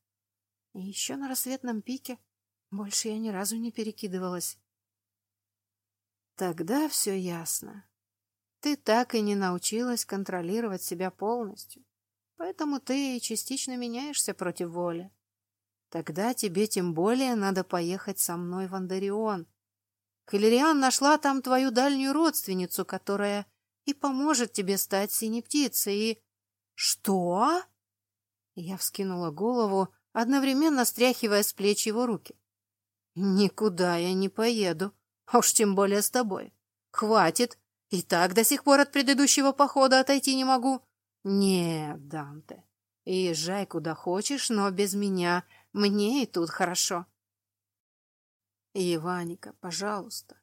И еще на рассветном пике больше я ни разу не перекидывалась. Тогда все ясно. Ты так и не научилась контролировать себя полностью, поэтому ты частично меняешься против воли. Тогда тебе тем более надо поехать со мной в Андарион. Калериан нашла там твою дальнюю родственницу, которая и поможет тебе стать синей птицей, и... Что? Я вскинула голову, одновременно стряхивая с плеч его руки. Никуда я не поеду, а уж тем более с тобой. Хватит, и так до сих пор от предыдущего похода отойти не могу. Нет, Данте, езжай куда хочешь, но без меня мне и тут хорошо. Иваника, пожалуйста.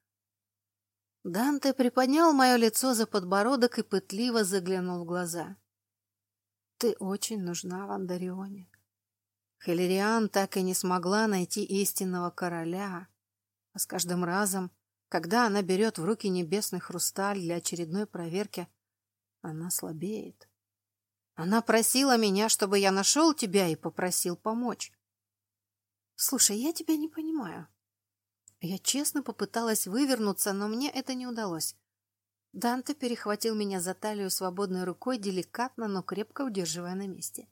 Данте приподнял мое лицо за подбородок и пытливо заглянул в глаза. Ты очень нужна в Андарионе. Хелериан так и не смогла найти истинного короля, а с каждым разом, когда она берет в руки небесный хрусталь для очередной проверки, она слабеет. Она просила меня, чтобы я нашел тебя и попросил помочь. Слушай, я тебя не понимаю. Я честно попыталась вывернуться, но мне это не удалось. Данте перехватил меня за талию свободной рукой, деликатно, но крепко удерживая на месте.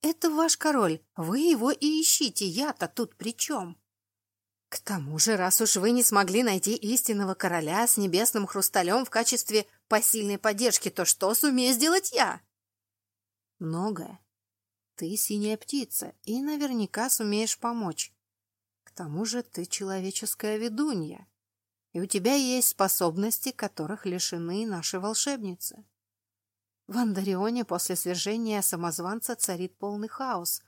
«Это ваш король. Вы его и ищите. Я-то тут при чем?» «К тому же, раз уж вы не смогли найти истинного короля с небесным хрусталем в качестве посильной поддержки, то что сумею сделать я?» «Многое. Ты синяя птица и наверняка сумеешь помочь. К тому же ты человеческая ведунья, и у тебя есть способности, которых лишены наши волшебницы. В Андарионе после свержения самозванца царит полный хаос.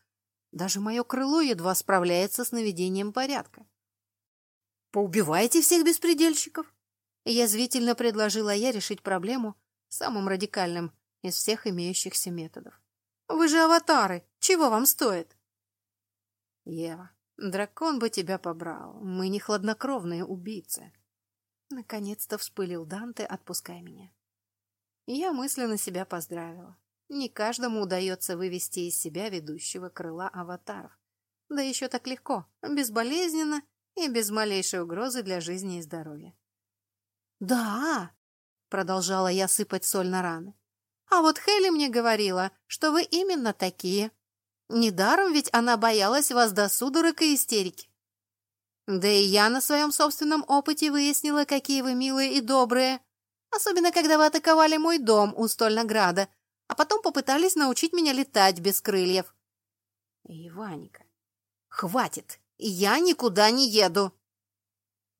Даже мое крыло едва справляется с наведением порядка. «Поубивайте всех беспредельщиков!» Язвительно предложила я решить проблему самым радикальным из всех имеющихся методов. Вы же аватары. Чего вам стоит? Ева, дракон бы тебя побрал. Мы не хладнокровные убийцы. Наконец-то вспылил Данте, отпуская меня. Я мысленно себя поздравила. Не каждому удается вывести из себя ведущего крыла аватаров. Да еще так легко, безболезненно и без малейшей угрозы для жизни и здоровья. «Да!» — продолжала я сыпать соль на раны. А вот Хелли мне говорила, что вы именно такие. Недаром ведь она боялась вас до судорог и истерики. Да и я на своем собственном опыте выяснила, какие вы милые и добрые. Особенно, когда вы атаковали мой дом у Стольнограда, а потом попытались научить меня летать без крыльев. Иваника, хватит, я никуда не еду.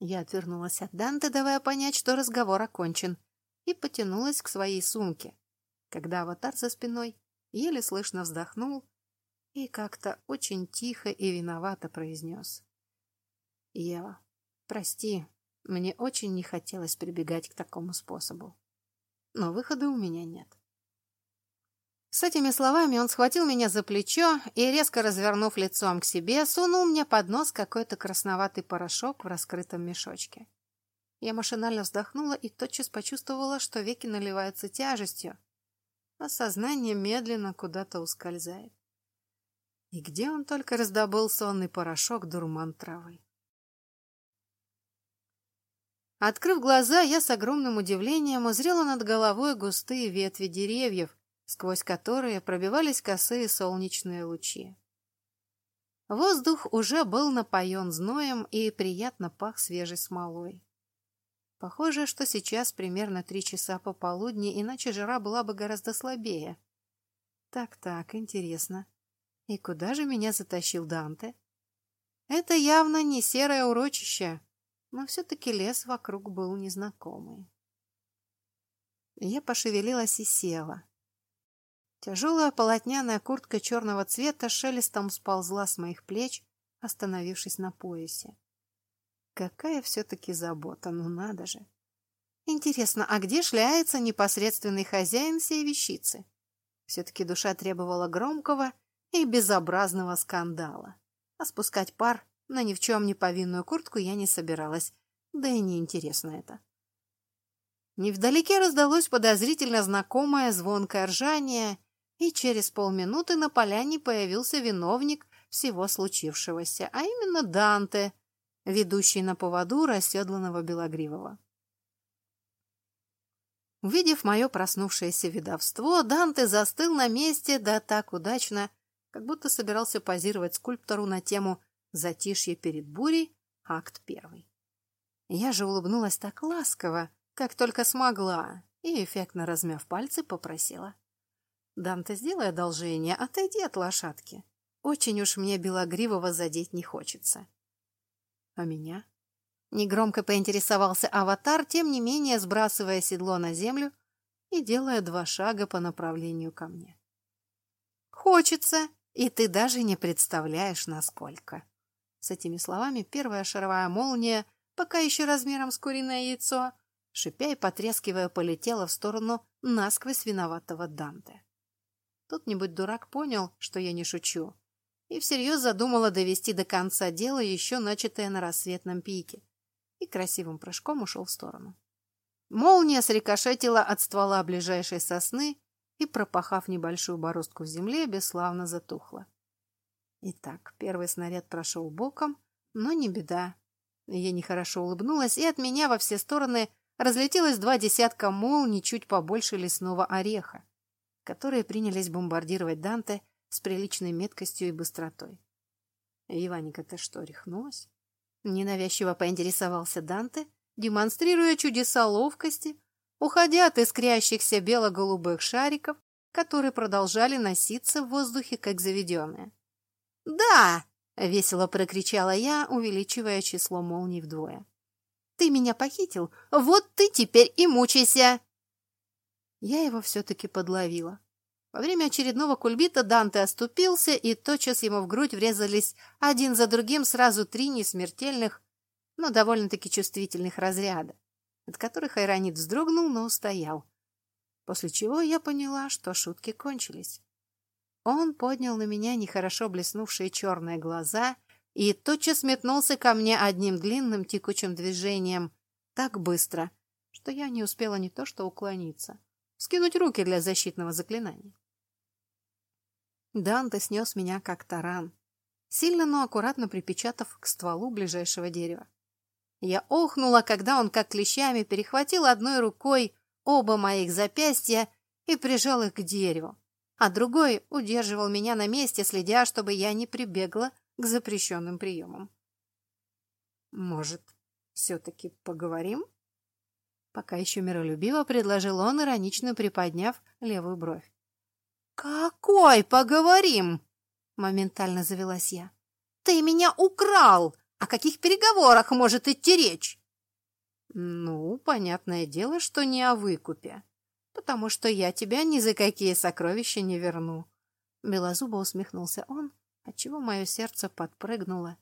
Я отвернулась от Данте, давая понять, что разговор окончен, и потянулась к своей сумке когда аватар за спиной еле слышно вздохнул и как-то очень тихо и виновато произнес. «Ева, прости, мне очень не хотелось прибегать к такому способу, но выхода у меня нет». С этими словами он схватил меня за плечо и, резко развернув лицом к себе, сунул мне под нос какой-то красноватый порошок в раскрытом мешочке. Я машинально вздохнула и тотчас почувствовала, что веки наливаются тяжестью, а сознание медленно куда-то ускользает. И где он только раздобыл сонный порошок дурман травы? Открыв глаза, я с огромным удивлением узрела над головой густые ветви деревьев, сквозь которые пробивались косые солнечные лучи. Воздух уже был напоен зноем и приятно пах свежей смолой. Похоже, что сейчас примерно три часа пополудни, иначе жара была бы гораздо слабее. Так-так, интересно. И куда же меня затащил Данте? Это явно не серое урочище, но все-таки лес вокруг был незнакомый. Я пошевелилась и села. Тяжелая полотняная куртка черного цвета шелестом сползла с моих плеч, остановившись на поясе. Какая все-таки забота, ну надо же. Интересно, а где шляется непосредственный хозяин всей вещицы? Все-таки душа требовала громкого и безобразного скандала. А спускать пар на ни в чем не повинную куртку я не собиралась, да и неинтересно это. Невдалеке раздалось подозрительно знакомое звонкое ржание, и через полминуты на поляне появился виновник всего случившегося, а именно Данте, ведущий на поводу расседланного Белогривого. Увидев мое проснувшееся видовство, Данте застыл на месте, да так удачно, как будто собирался позировать скульптору на тему «Затишье перед бурей. Акт первый». Я же улыбнулась так ласково, как только смогла, и, эффектно размяв пальцы, попросила. «Данте, сделай одолжение, отойди от лошадки. Очень уж мне Белогривого задеть не хочется». «А меня?» Негромко поинтересовался аватар, тем не менее сбрасывая седло на землю и делая два шага по направлению ко мне. «Хочется, и ты даже не представляешь, насколько». С этими словами первая шаровая молния, пока еще размером с куриное яйцо, шипя и потрескивая, полетела в сторону насквозь виноватого Данте. Тут нибудь дурак понял, что я не шучу, и всерьез задумала довести до конца дело, еще начатое на рассветном пике и красивым прыжком ушел в сторону. Молния срикошетила от ствола ближайшей сосны и, пропахав небольшую бороздку в земле, бесславно затухла. Итак, первый снаряд прошел боком, но не беда. Я нехорошо улыбнулась, и от меня во все стороны разлетелось два десятка молний чуть побольше лесного ореха, которые принялись бомбардировать Данте с приличной меткостью и быстротой. Иваника, ты что, рехнулась? Ненавязчиво поинтересовался Данте, демонстрируя чудеса ловкости, уходя от искрящихся бело-голубых шариков, которые продолжали носиться в воздухе, как заведенные. «Да!» — весело прокричала я, увеличивая число молний вдвое. «Ты меня похитил? Вот ты теперь и мучайся!» Я его все-таки подловила. Во время очередного кульбита Данте оступился, и тотчас ему в грудь врезались один за другим сразу три несмертельных, но довольно-таки чувствительных разряда, от которых Айронит вздрогнул, но устоял. После чего я поняла, что шутки кончились. Он поднял на меня нехорошо блеснувшие черные глаза и тотчас метнулся ко мне одним длинным текучим движением так быстро, что я не успела не то что уклониться, скинуть руки для защитного заклинания. Данте снес меня как таран, сильно, но аккуратно припечатав к стволу ближайшего дерева. Я охнула, когда он как клещами перехватил одной рукой оба моих запястья и прижал их к дереву, а другой удерживал меня на месте, следя, чтобы я не прибегла к запрещенным приемам. «Может, все-таки поговорим?» Пока еще миролюбиво предложил он, иронично приподняв левую бровь. «Какой поговорим?» — моментально завелась я. «Ты меня украл! О каких переговорах может идти речь?» «Ну, понятное дело, что не о выкупе, потому что я тебя ни за какие сокровища не верну». Белозубо усмехнулся он, отчего мое сердце подпрыгнуло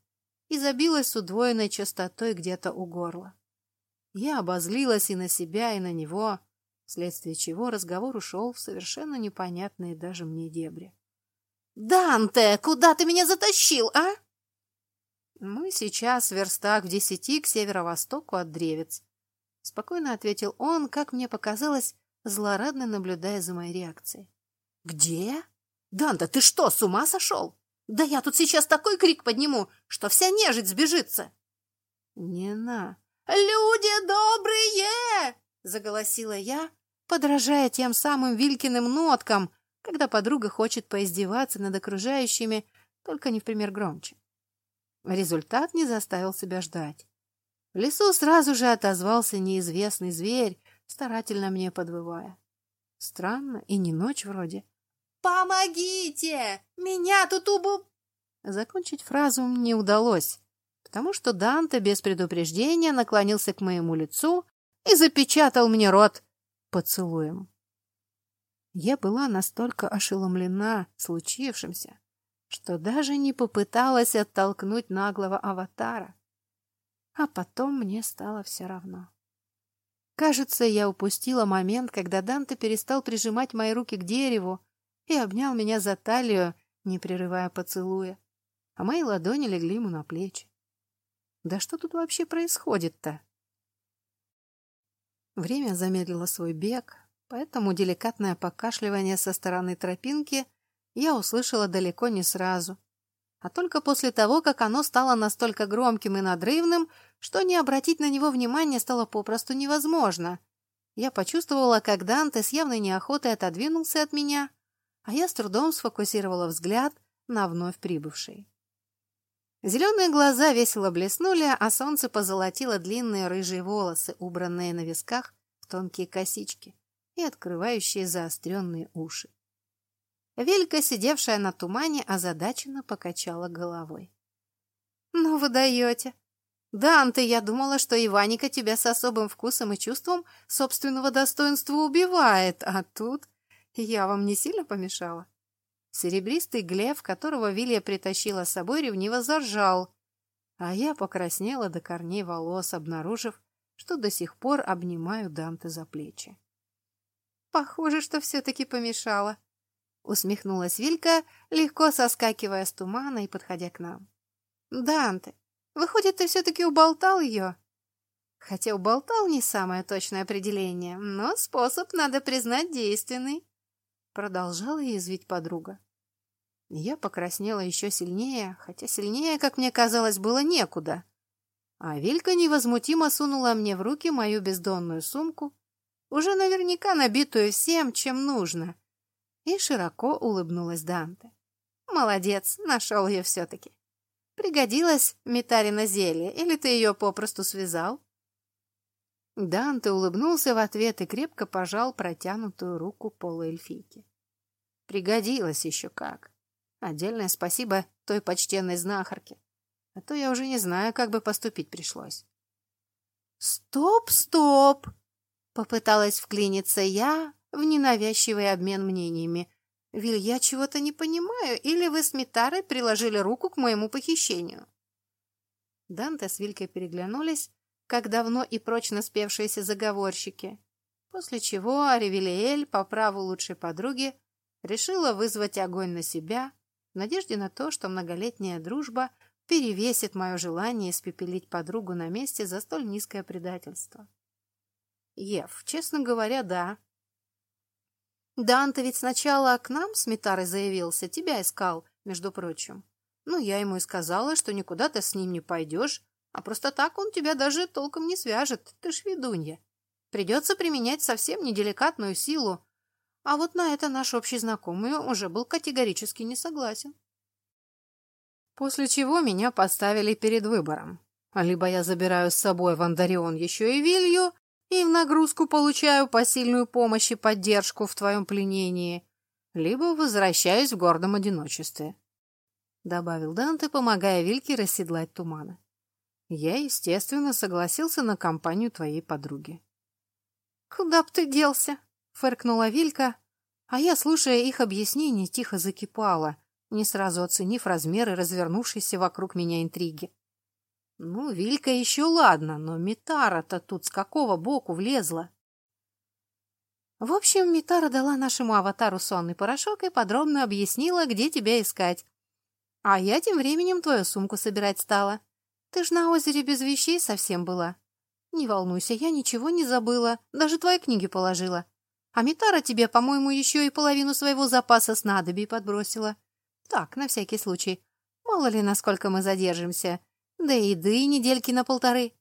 и забилось с удвоенной частотой где-то у горла. Я обозлилась и на себя, и на него, вследствие чего разговор ушел в совершенно непонятные даже мне дебри. «Данте, куда ты меня затащил, а?» «Мы сейчас в верстах в десяти к северо-востоку от Древец», — спокойно ответил он, как мне показалось, злорадно наблюдая за моей реакцией. «Где? Данте, ты что, с ума сошел? Да я тут сейчас такой крик подниму, что вся нежить сбежится!» «Не на!» «Люди добрые!» — заголосила я, подражая тем самым Вилькиным ноткам, когда подруга хочет поиздеваться над окружающими, только не в пример громче. Результат не заставил себя ждать. В лесу сразу же отозвался неизвестный зверь, старательно мне подвывая. Странно, и не ночь вроде. «Помогите! Меня тут убу...» Закончить фразу не удалось, потому что Данте без предупреждения наклонился к моему лицу и запечатал мне рот поцелуем. Я была настолько ошеломлена случившимся, что даже не попыталась оттолкнуть наглого аватара. А потом мне стало все равно. Кажется, я упустила момент, когда Данте перестал прижимать мои руки к дереву и обнял меня за талию, не прерывая поцелуя, а мои ладони легли ему на плечи. Да что тут вообще происходит-то? Время замедлило свой бег, поэтому деликатное покашливание со стороны тропинки я услышала далеко не сразу, а только после того, как оно стало настолько громким и надрывным, что не обратить на него внимания стало попросту невозможно. Я почувствовала, как Данте с явной неохотой отодвинулся от меня, а я с трудом сфокусировала взгляд на вновь прибывший. Зеленые глаза весело блеснули, а солнце позолотило длинные рыжие волосы, убранные на висках в тонкие косички и открывающие заостренные уши. Велька, сидевшая на тумане, озадаченно покачала головой. «Ну вы даете! Данте, я думала, что Иваника тебя с особым вкусом и чувством собственного достоинства убивает, а тут я вам не сильно помешала?» Серебристый глев, которого Вилья притащила с собой, ревниво заржал, а я покраснела до корней волос, обнаружив, что до сих пор обнимаю Данте за плечи. «Похоже, что все-таки помешала», — усмехнулась Вилька, легко соскакивая с тумана и подходя к нам. «Данте, выходит, ты все-таки уболтал ее?» Хотя уболтал не самое точное определение, но способ, надо признать, действенный. Продолжала язвить подруга. Я покраснела еще сильнее, хотя сильнее, как мне казалось, было некуда. А Вилька невозмутимо сунула мне в руки мою бездонную сумку, уже наверняка набитую всем, чем нужно, и широко улыбнулась Данте. «Молодец, нашел ее все-таки. Пригодилась Митарина зелье, или ты ее попросту связал?» Данте улыбнулся в ответ и крепко пожал протянутую руку полуэльфийки. «Пригодилась еще как. Отдельное спасибо той почтенной знахарке. А то я уже не знаю, как бы поступить пришлось. «Стоп, стоп!» — попыталась вклиниться я в ненавязчивый обмен мнениями. «Виль, я чего-то не понимаю, или вы с Митарой приложили руку к моему похищению?» Данте с Вилькой переглянулись, как давно и прочно спевшиеся заговорщики, после чего Ревелиэль по праву лучшей подруги решила вызвать огонь на себя в надежде на то, что многолетняя дружба перевесит мое желание испепелить подругу на месте за столь низкое предательство. Ев, честно говоря, да. Данте ведь сначала к нам с Митарой заявился, тебя искал, между прочим. Ну, я ему и сказала, что никуда ты с ним не пойдешь, а просто так он тебя даже толком не свяжет, ты ж ведунья. Придется применять совсем неделикатную силу, а вот на это наш общий знакомый уже был категорически не согласен. После чего меня поставили перед выбором. Либо я забираю с собой в Андарион еще и Вилью, и в нагрузку получаю посильную помощь и поддержку в твоем пленении, либо возвращаюсь в гордом одиночестве. Добавил Данте, помогая Вильке расседлать туманы. Я, естественно, согласился на компанию твоей подруги. «Куда б ты делся?» Фыркнула Вилька, а я, слушая их объяснений, тихо закипала, не сразу оценив размеры развернувшейся вокруг меня интриги. Ну, Вилька еще ладно, но Митара-то тут с какого боку влезла? В общем, Митара дала нашему аватару сонный порошок и подробно объяснила, где тебя искать. А я тем временем твою сумку собирать стала. Ты ж на озере без вещей совсем была. Не волнуйся, я ничего не забыла, даже твои книги положила. А Митара тебе, по-моему, еще и половину своего запаса снадобий подбросила. Так, на всякий случай. Мало ли, насколько мы задержимся. Да и еды недельки на полторы.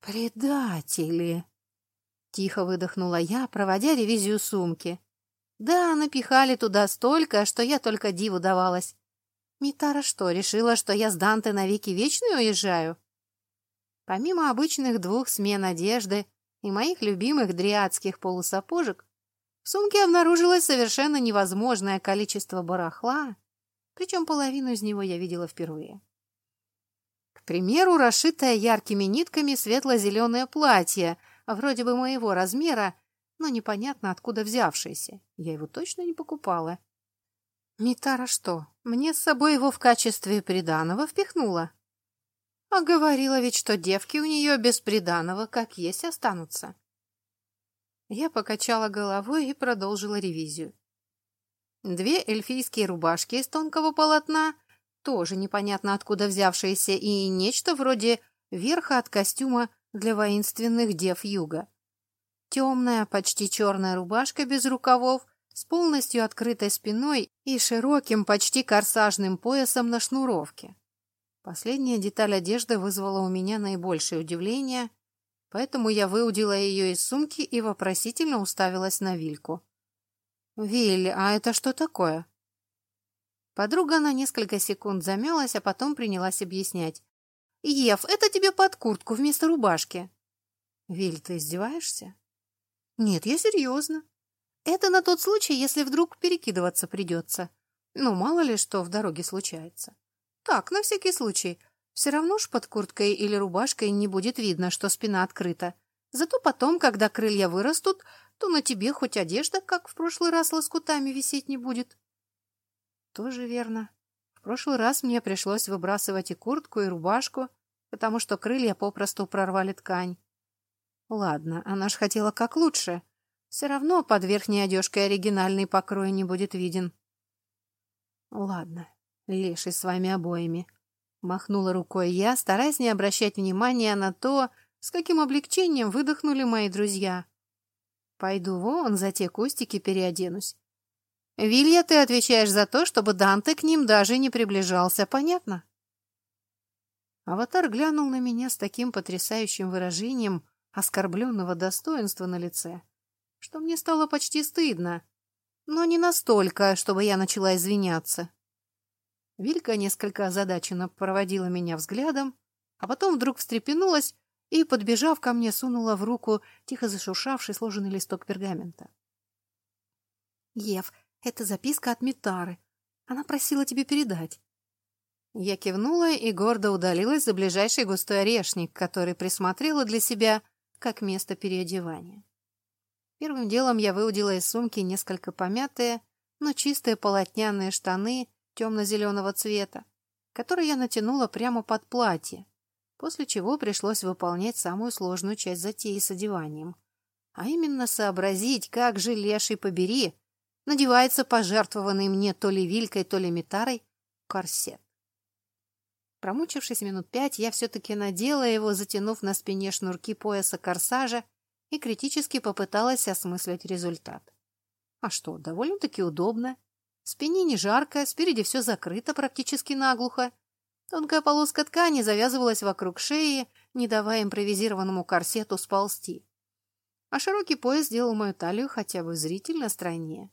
Предатели! Тихо выдохнула я, проводя ревизию сумки. Да, напихали туда столько, что я только диву давалась. Митара что, решила, что я с Данте навеки вечные уезжаю? Помимо обычных двух смен одежды, и моих любимых дриадских полусапожек, в сумке обнаружилось совершенно невозможное количество барахла, причем половину из него я видела впервые. К примеру, расшитое яркими нитками светло-зеленое платье, вроде бы моего размера, но непонятно откуда взявшееся. Я его точно не покупала. Митара что, мне с собой его в качестве приданого впихнула? А говорила ведь, что девки у нее без приданого как есть останутся. Я покачала головой и продолжила ревизию. две эльфийские рубашки из тонкого полотна, тоже непонятно откуда взявшиеся, и нечто вроде верха от костюма для воинственных дев юга. Темная, почти черная рубашка без рукавов, с полностью открытой спиной и широким, почти корсажным поясом на шнуровке. Последняя деталь одежды вызвала у меня наибольшее удивление, поэтому я выудила ее из сумки и вопросительно уставилась на Вильку. «Виль, а это что такое?» Подруга на несколько секунд замялась, а потом принялась объяснять. «Ев, это тебе под куртку вместо рубашки». «Виль, ты издеваешься?» «Нет, я серьезно. Это на тот случай, если вдруг перекидываться придется. Ну, мало ли что в дороге случается. Так, на всякий случай. Все равно ж под курткой или рубашкой не будет видно, что спина открыта. Зато потом, когда крылья вырастут, то на тебе хоть одежда, как в прошлый раз, лоскутами висеть не будет. Тоже верно. В прошлый раз мне пришлось выбрасывать и куртку, и рубашку, потому что крылья попросту прорвали ткань. Ладно, она ж хотела как лучше. Все равно под верхней одежкой оригинальный покрой не будет виден. Ладно, леший с вами обоими. Махнула рукой я, стараясь не обращать внимания на то, с каким облегчением выдохнули мои друзья. Пойду вон за те кустики переоденусь. Вилья, ты отвечаешь за то, чтобы Данте к ним даже не приближался, понятно? Аватар глянул на меня с таким потрясающим выражением оскорбленного достоинства на лице, что мне стало почти стыдно, но не настолько, чтобы я начала извиняться. Вилька несколько озадаченно проводила меня взглядом, а потом вдруг встрепенулась и, подбежав ко мне, сунула в руку тихо зашуршавший сложенный листок пергамента. «Ев, это записка от Митары. Она просила тебе передать». Я кивнула и гордо удалилась за ближайший густой орешник, который присмотрела для себя как место переодевания. Первым делом я выудила из сумки несколько помятые, но чистые полотняные штаны темно-зеленого цвета, которые я натянула прямо под платье, после чего пришлось выполнять самую сложную часть затеи с одеванием, а именно сообразить, как же, леший побери, надевается пожертвованный мне то ли вилькой, то ли метарой корсет. Промучившись минут пять, я все-таки надела его, затянув на спине шнурки пояса корсажа и критически попыталась осмыслить результат. А что, довольно-таки удобно. Спине не жарко, спереди все закрыто практически наглухо. Тонкая полоска ткани завязывалась вокруг шеи, не давая импровизированному корсету сползти. А широкий пояс сделал мою талию хотя бы зрительно стройнее.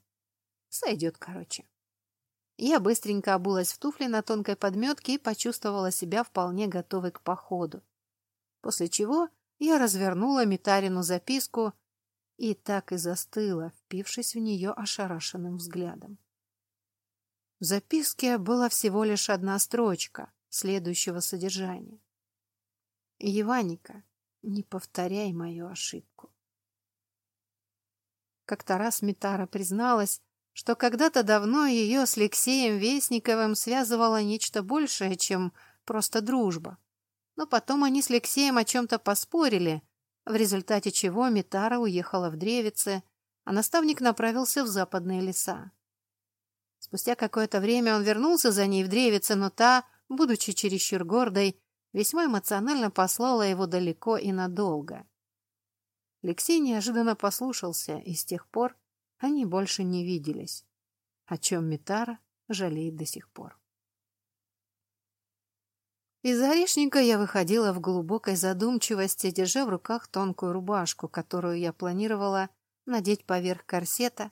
Сойдет, короче. Я быстренько обулась в туфли на тонкой подметке и почувствовала себя вполне готовой к походу. После чего я развернула Митарину записку и так и застыла, впившись в нее ошарашенным взглядом. В записке была всего лишь одна строчка следующего содержания. «Еваника, не повторяй мою ошибку». Как-то раз Митара призналась, что когда-то давно ее с Алексеем Вестниковым связывало нечто большее, чем просто дружба. Но потом они с Алексеем о чем-то поспорили, в результате чего Митара уехала в Древице, а наставник направился в западные леса. Спустя какое-то время он вернулся за ней в Древице, но та, будучи чересчур гордой, весьма эмоционально послала его далеко и надолго. Алексей неожиданно послушался, и с тех пор они больше не виделись, о чем Митара жалеет до сих пор. Из орешника я выходила в глубокой задумчивости, держа в руках тонкую рубашку, которую я планировала надеть поверх корсета,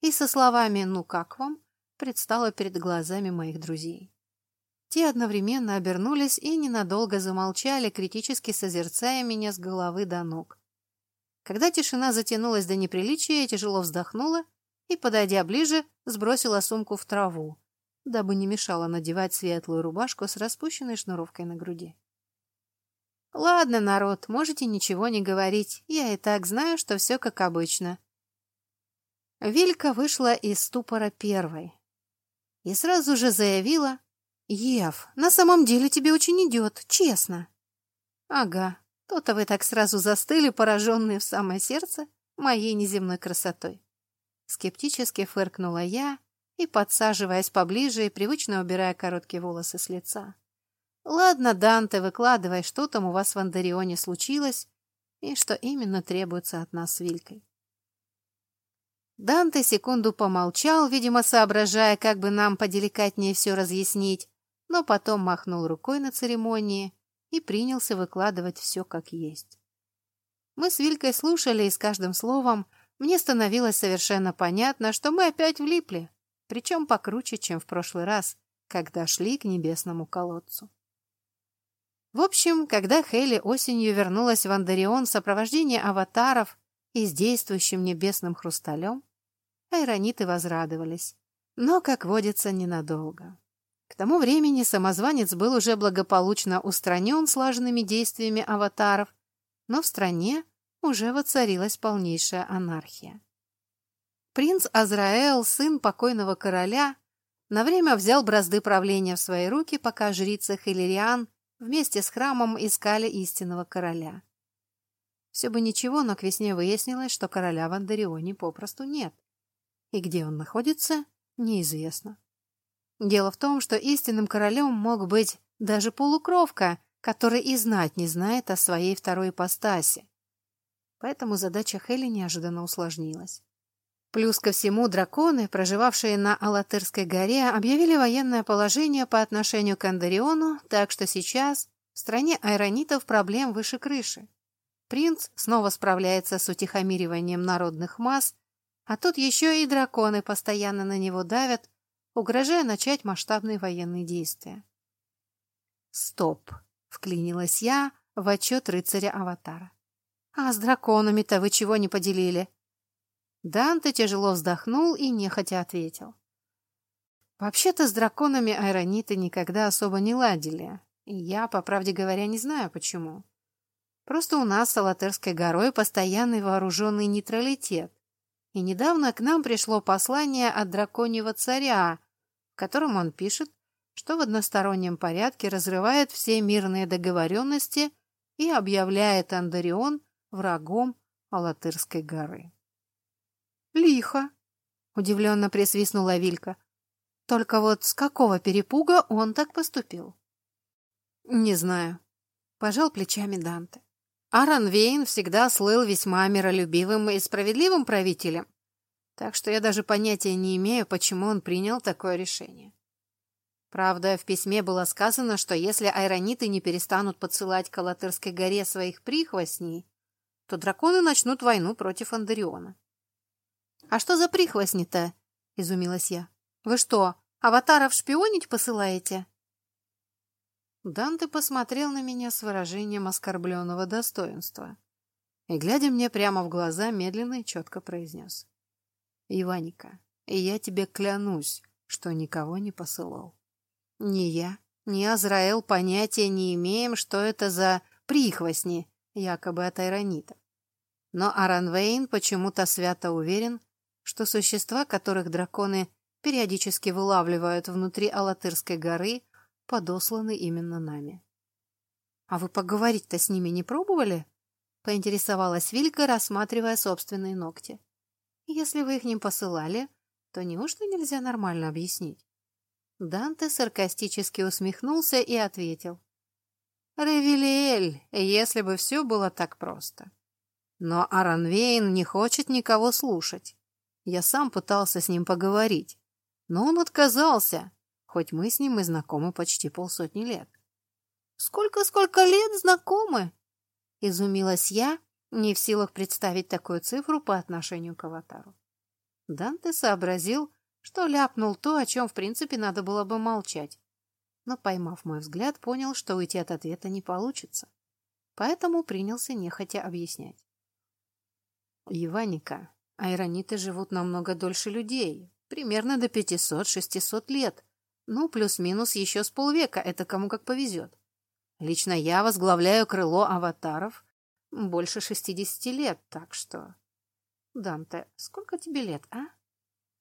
и со словами «ну как вам?» Предстала перед глазами моих друзей. Те одновременно обернулись и ненадолго замолчали, критически созерцая меня с головы до ног. Когда тишина затянулась до неприличия, я тяжело вздохнула и, подойдя ближе, сбросила сумку в траву, дабы не мешало надевать светлую рубашку с распущенной шнуровкой на груди. «Ладно, народ, можете ничего не говорить. Я и так знаю, что все как обычно». Вилька вышла из ступора первой и сразу же заявила, «Ев, на самом деле тебе очень идет, честно». «Ага, то-то вы так сразу застыли, пораженные в самое сердце моей неземной красотой. Скептически фыркнула я и подсаживаясь поближе и привычно убирая короткие волосы с лица. «Ладно, Данте, выкладывай, что там у вас в Андарионе случилось и что именно требуется от нас с Вилькой». Данте секунду помолчал, видимо, соображая, как бы нам поделикатнее все разъяснить, но потом махнул рукой на церемонии и принялся выкладывать все как есть. Мы с Вилькой слушали, и с каждым словом мне становилось совершенно понятно, что мы опять влипли, причем покруче, чем в прошлый раз, когда шли к небесному колодцу. В общем, когда Хейли осенью вернулась в Андарион в сопровождении аватаров и с действующим небесным хрусталем, айрониты возрадовались, но, как водится, ненадолго. К тому времени самозванец был уже благополучно устранен слаженными действиями аватаров, но в стране уже воцарилась полнейшая анархия. Принц Азраэл, сын покойного короля, на время взял бразды правления в свои руки, пока жрица Хиллериан вместе с храмом искали истинного короля. Все бы ничего, но к весне выяснилось, что короля в Андарионе попросту нет. И где он находится, неизвестно. Дело в том, что истинным королем мог быть даже полукровка, который и знать не знает о своей второй ипостаси. Поэтому задача Хели неожиданно усложнилась. Плюс ко всему драконы, проживавшие на Алатырской горе, объявили военное положение по отношению к Андариону, так что сейчас в стране айронитов проблем выше крыши. Принц снова справляется с утихомириванием народных масс, а тут еще и драконы постоянно на него давят, угрожая начать масштабные военные действия. «Стоп!» — вклинилась я в отчет рыцаря-аватара. «А с драконами-то вы чего не поделили?» Данте тяжело вздохнул и нехотя ответил. «Вообще-то с драконами айрониты никогда особо не ладили, и я, по правде говоря, не знаю почему. Просто у нас с Алатерской горой постоянный вооруженный нейтралитет, и недавно к нам пришло послание от драконьего царя, в котором он пишет, что в одностороннем порядке разрывает все мирные договоренности и объявляет Андарион врагом Алатырской горы. «Лихо!» — удивленно присвистнула Вилька. «Только вот с какого перепуга он так поступил?» «Не знаю», — пожал плечами Данте. Аарон Вейн всегда слыл весьма миролюбивым и справедливым правителем, так что я даже понятия не имею, почему он принял такое решение. Правда, в письме было сказано, что если айрониты не перестанут подсылать к Алатырской горе своих прихвостней, то драконы начнут войну против Андариона. «А что за прихвостни-то?» — изумилась я. «Вы что, аватаров шпионить посылаете?» Данте посмотрел на меня с выражением оскорбленного достоинства и, глядя мне прямо в глаза, медленно и четко произнес. «Иваника, я тебе клянусь, что никого не посылал. Ни я, ни Азраэл понятия не имеем, что это за прихвостни, якобы от Айронита. Но Аранвейн почему-то свято уверен, что существа, которых драконы периодически вылавливают внутри Алатырской горы, подосланы именно нами. «А вы поговорить-то с ними не пробовали?» — поинтересовалась Вилька, рассматривая собственные ногти. «Если вы их не посылали, то неужто нельзя нормально объяснить?» Данте саркастически усмехнулся и ответил. «Ревелиэль, если бы все было так просто. Но Аранвейн не хочет никого слушать. Я сам пытался с ним поговорить, но он отказался, хоть мы с ним и знакомы почти полсотни лет. «Сколько-сколько лет знакомы?» — изумилась я, не в силах представить такую цифру по отношению к аватару. Данте сообразил, что ляпнул то, о чем, в принципе, надо было бы молчать, но, поймав мой взгляд, понял, что уйти от ответа не получится, поэтому принялся нехотя объяснять. «Иваника, айрониты живут намного дольше людей, примерно до 500-600 лет, ну, плюс-минус еще с полвека, это кому как повезет. Лично я возглавляю крыло аватаров больше 60 лет, так что... Данте, сколько тебе лет, а?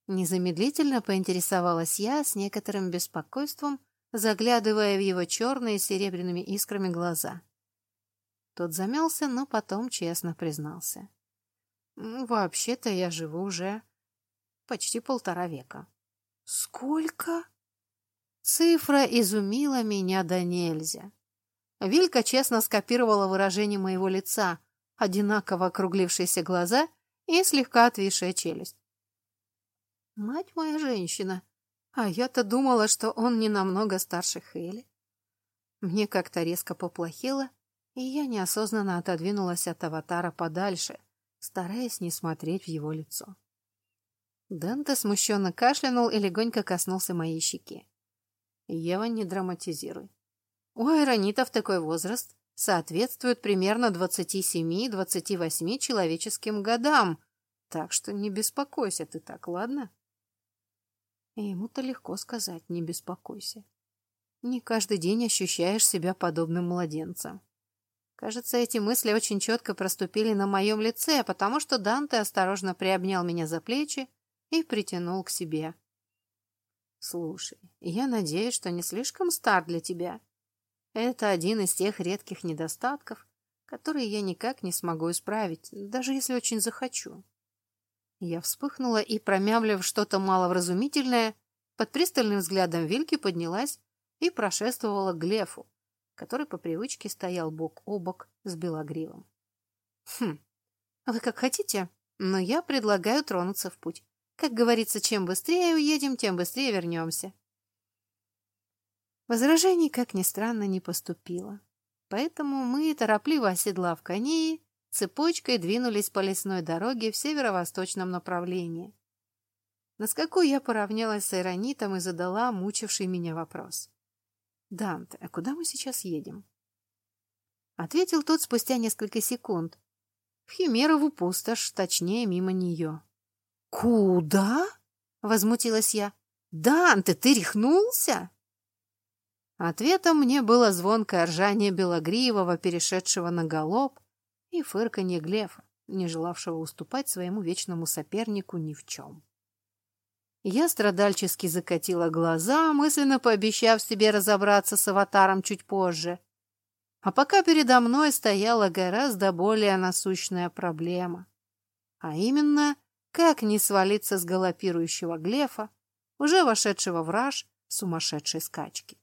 Незамедлительно поинтересовалась я с некоторым беспокойством, заглядывая в его черные серебряными искрами глаза. Тот замялся, но потом честно признался. «Вообще-то я живу уже почти полтора века». Сколько? Цифра изумила меня до нельзя. Вилька честно скопировала выражение моего лица, одинаково округлившиеся глаза и слегка отвисшая челюсть. Мать моя женщина, а я-то думала, что он не намного старше Хейли. Мне как-то резко поплохело, и я неосознанно отодвинулась от аватара подальше, стараясь не смотреть в его лицо. Данте смущенно кашлянул и легонько коснулся моей щеки. Ева, не драматизируй. У айронитов такой возраст соответствует примерно 27-28 человеческим годам, так что не беспокойся ты так, ладно? ему-то легко сказать «не беспокойся». Не каждый день ощущаешь себя подобным младенцем. Кажется, эти мысли очень четко проступили на моем лице, потому что Данте осторожно приобнял меня за плечи и притянул к себе. «Слушай, я надеюсь, что не слишком стар для тебя. Это один из тех редких недостатков, которые я никак не смогу исправить, даже если очень захочу». Я вспыхнула и, промямлив что-то маловразумительное, под пристальным взглядом Вильки поднялась и прошествовала к Глефу, который по привычке стоял бок о бок с Белогривом. «Хм, вы как хотите, но я предлагаю тронуться в путь. Как говорится, чем быстрее уедем, тем быстрее вернемся». Возражений, как ни странно, не поступило. Поэтому мы, торопливо оседлав коней, цепочкой двинулись по лесной дороге в северо-восточном направлении. На скаку я поравнялась с Иронитом и задала мучивший меня вопрос. «Данте, а куда мы сейчас едем?» Ответил тот спустя несколько секунд. В Химерову пустошь, точнее, мимо нее. «Куда?» — возмутилась я. «Данте, ты рехнулся?» Ответом мне было звонкое ржание Белогривого, перешедшего на галоп, и фырканье Глефа, не желавшего уступать своему вечному сопернику ни в чем. Я страдальчески закатила глаза, мысленно пообещав себе разобраться с аватаром чуть позже. А пока передо мной стояла гораздо более насущная проблема. А именно, как не свалиться с галопирующего Глефа, уже вошедшего в раж сумасшедшей скачки.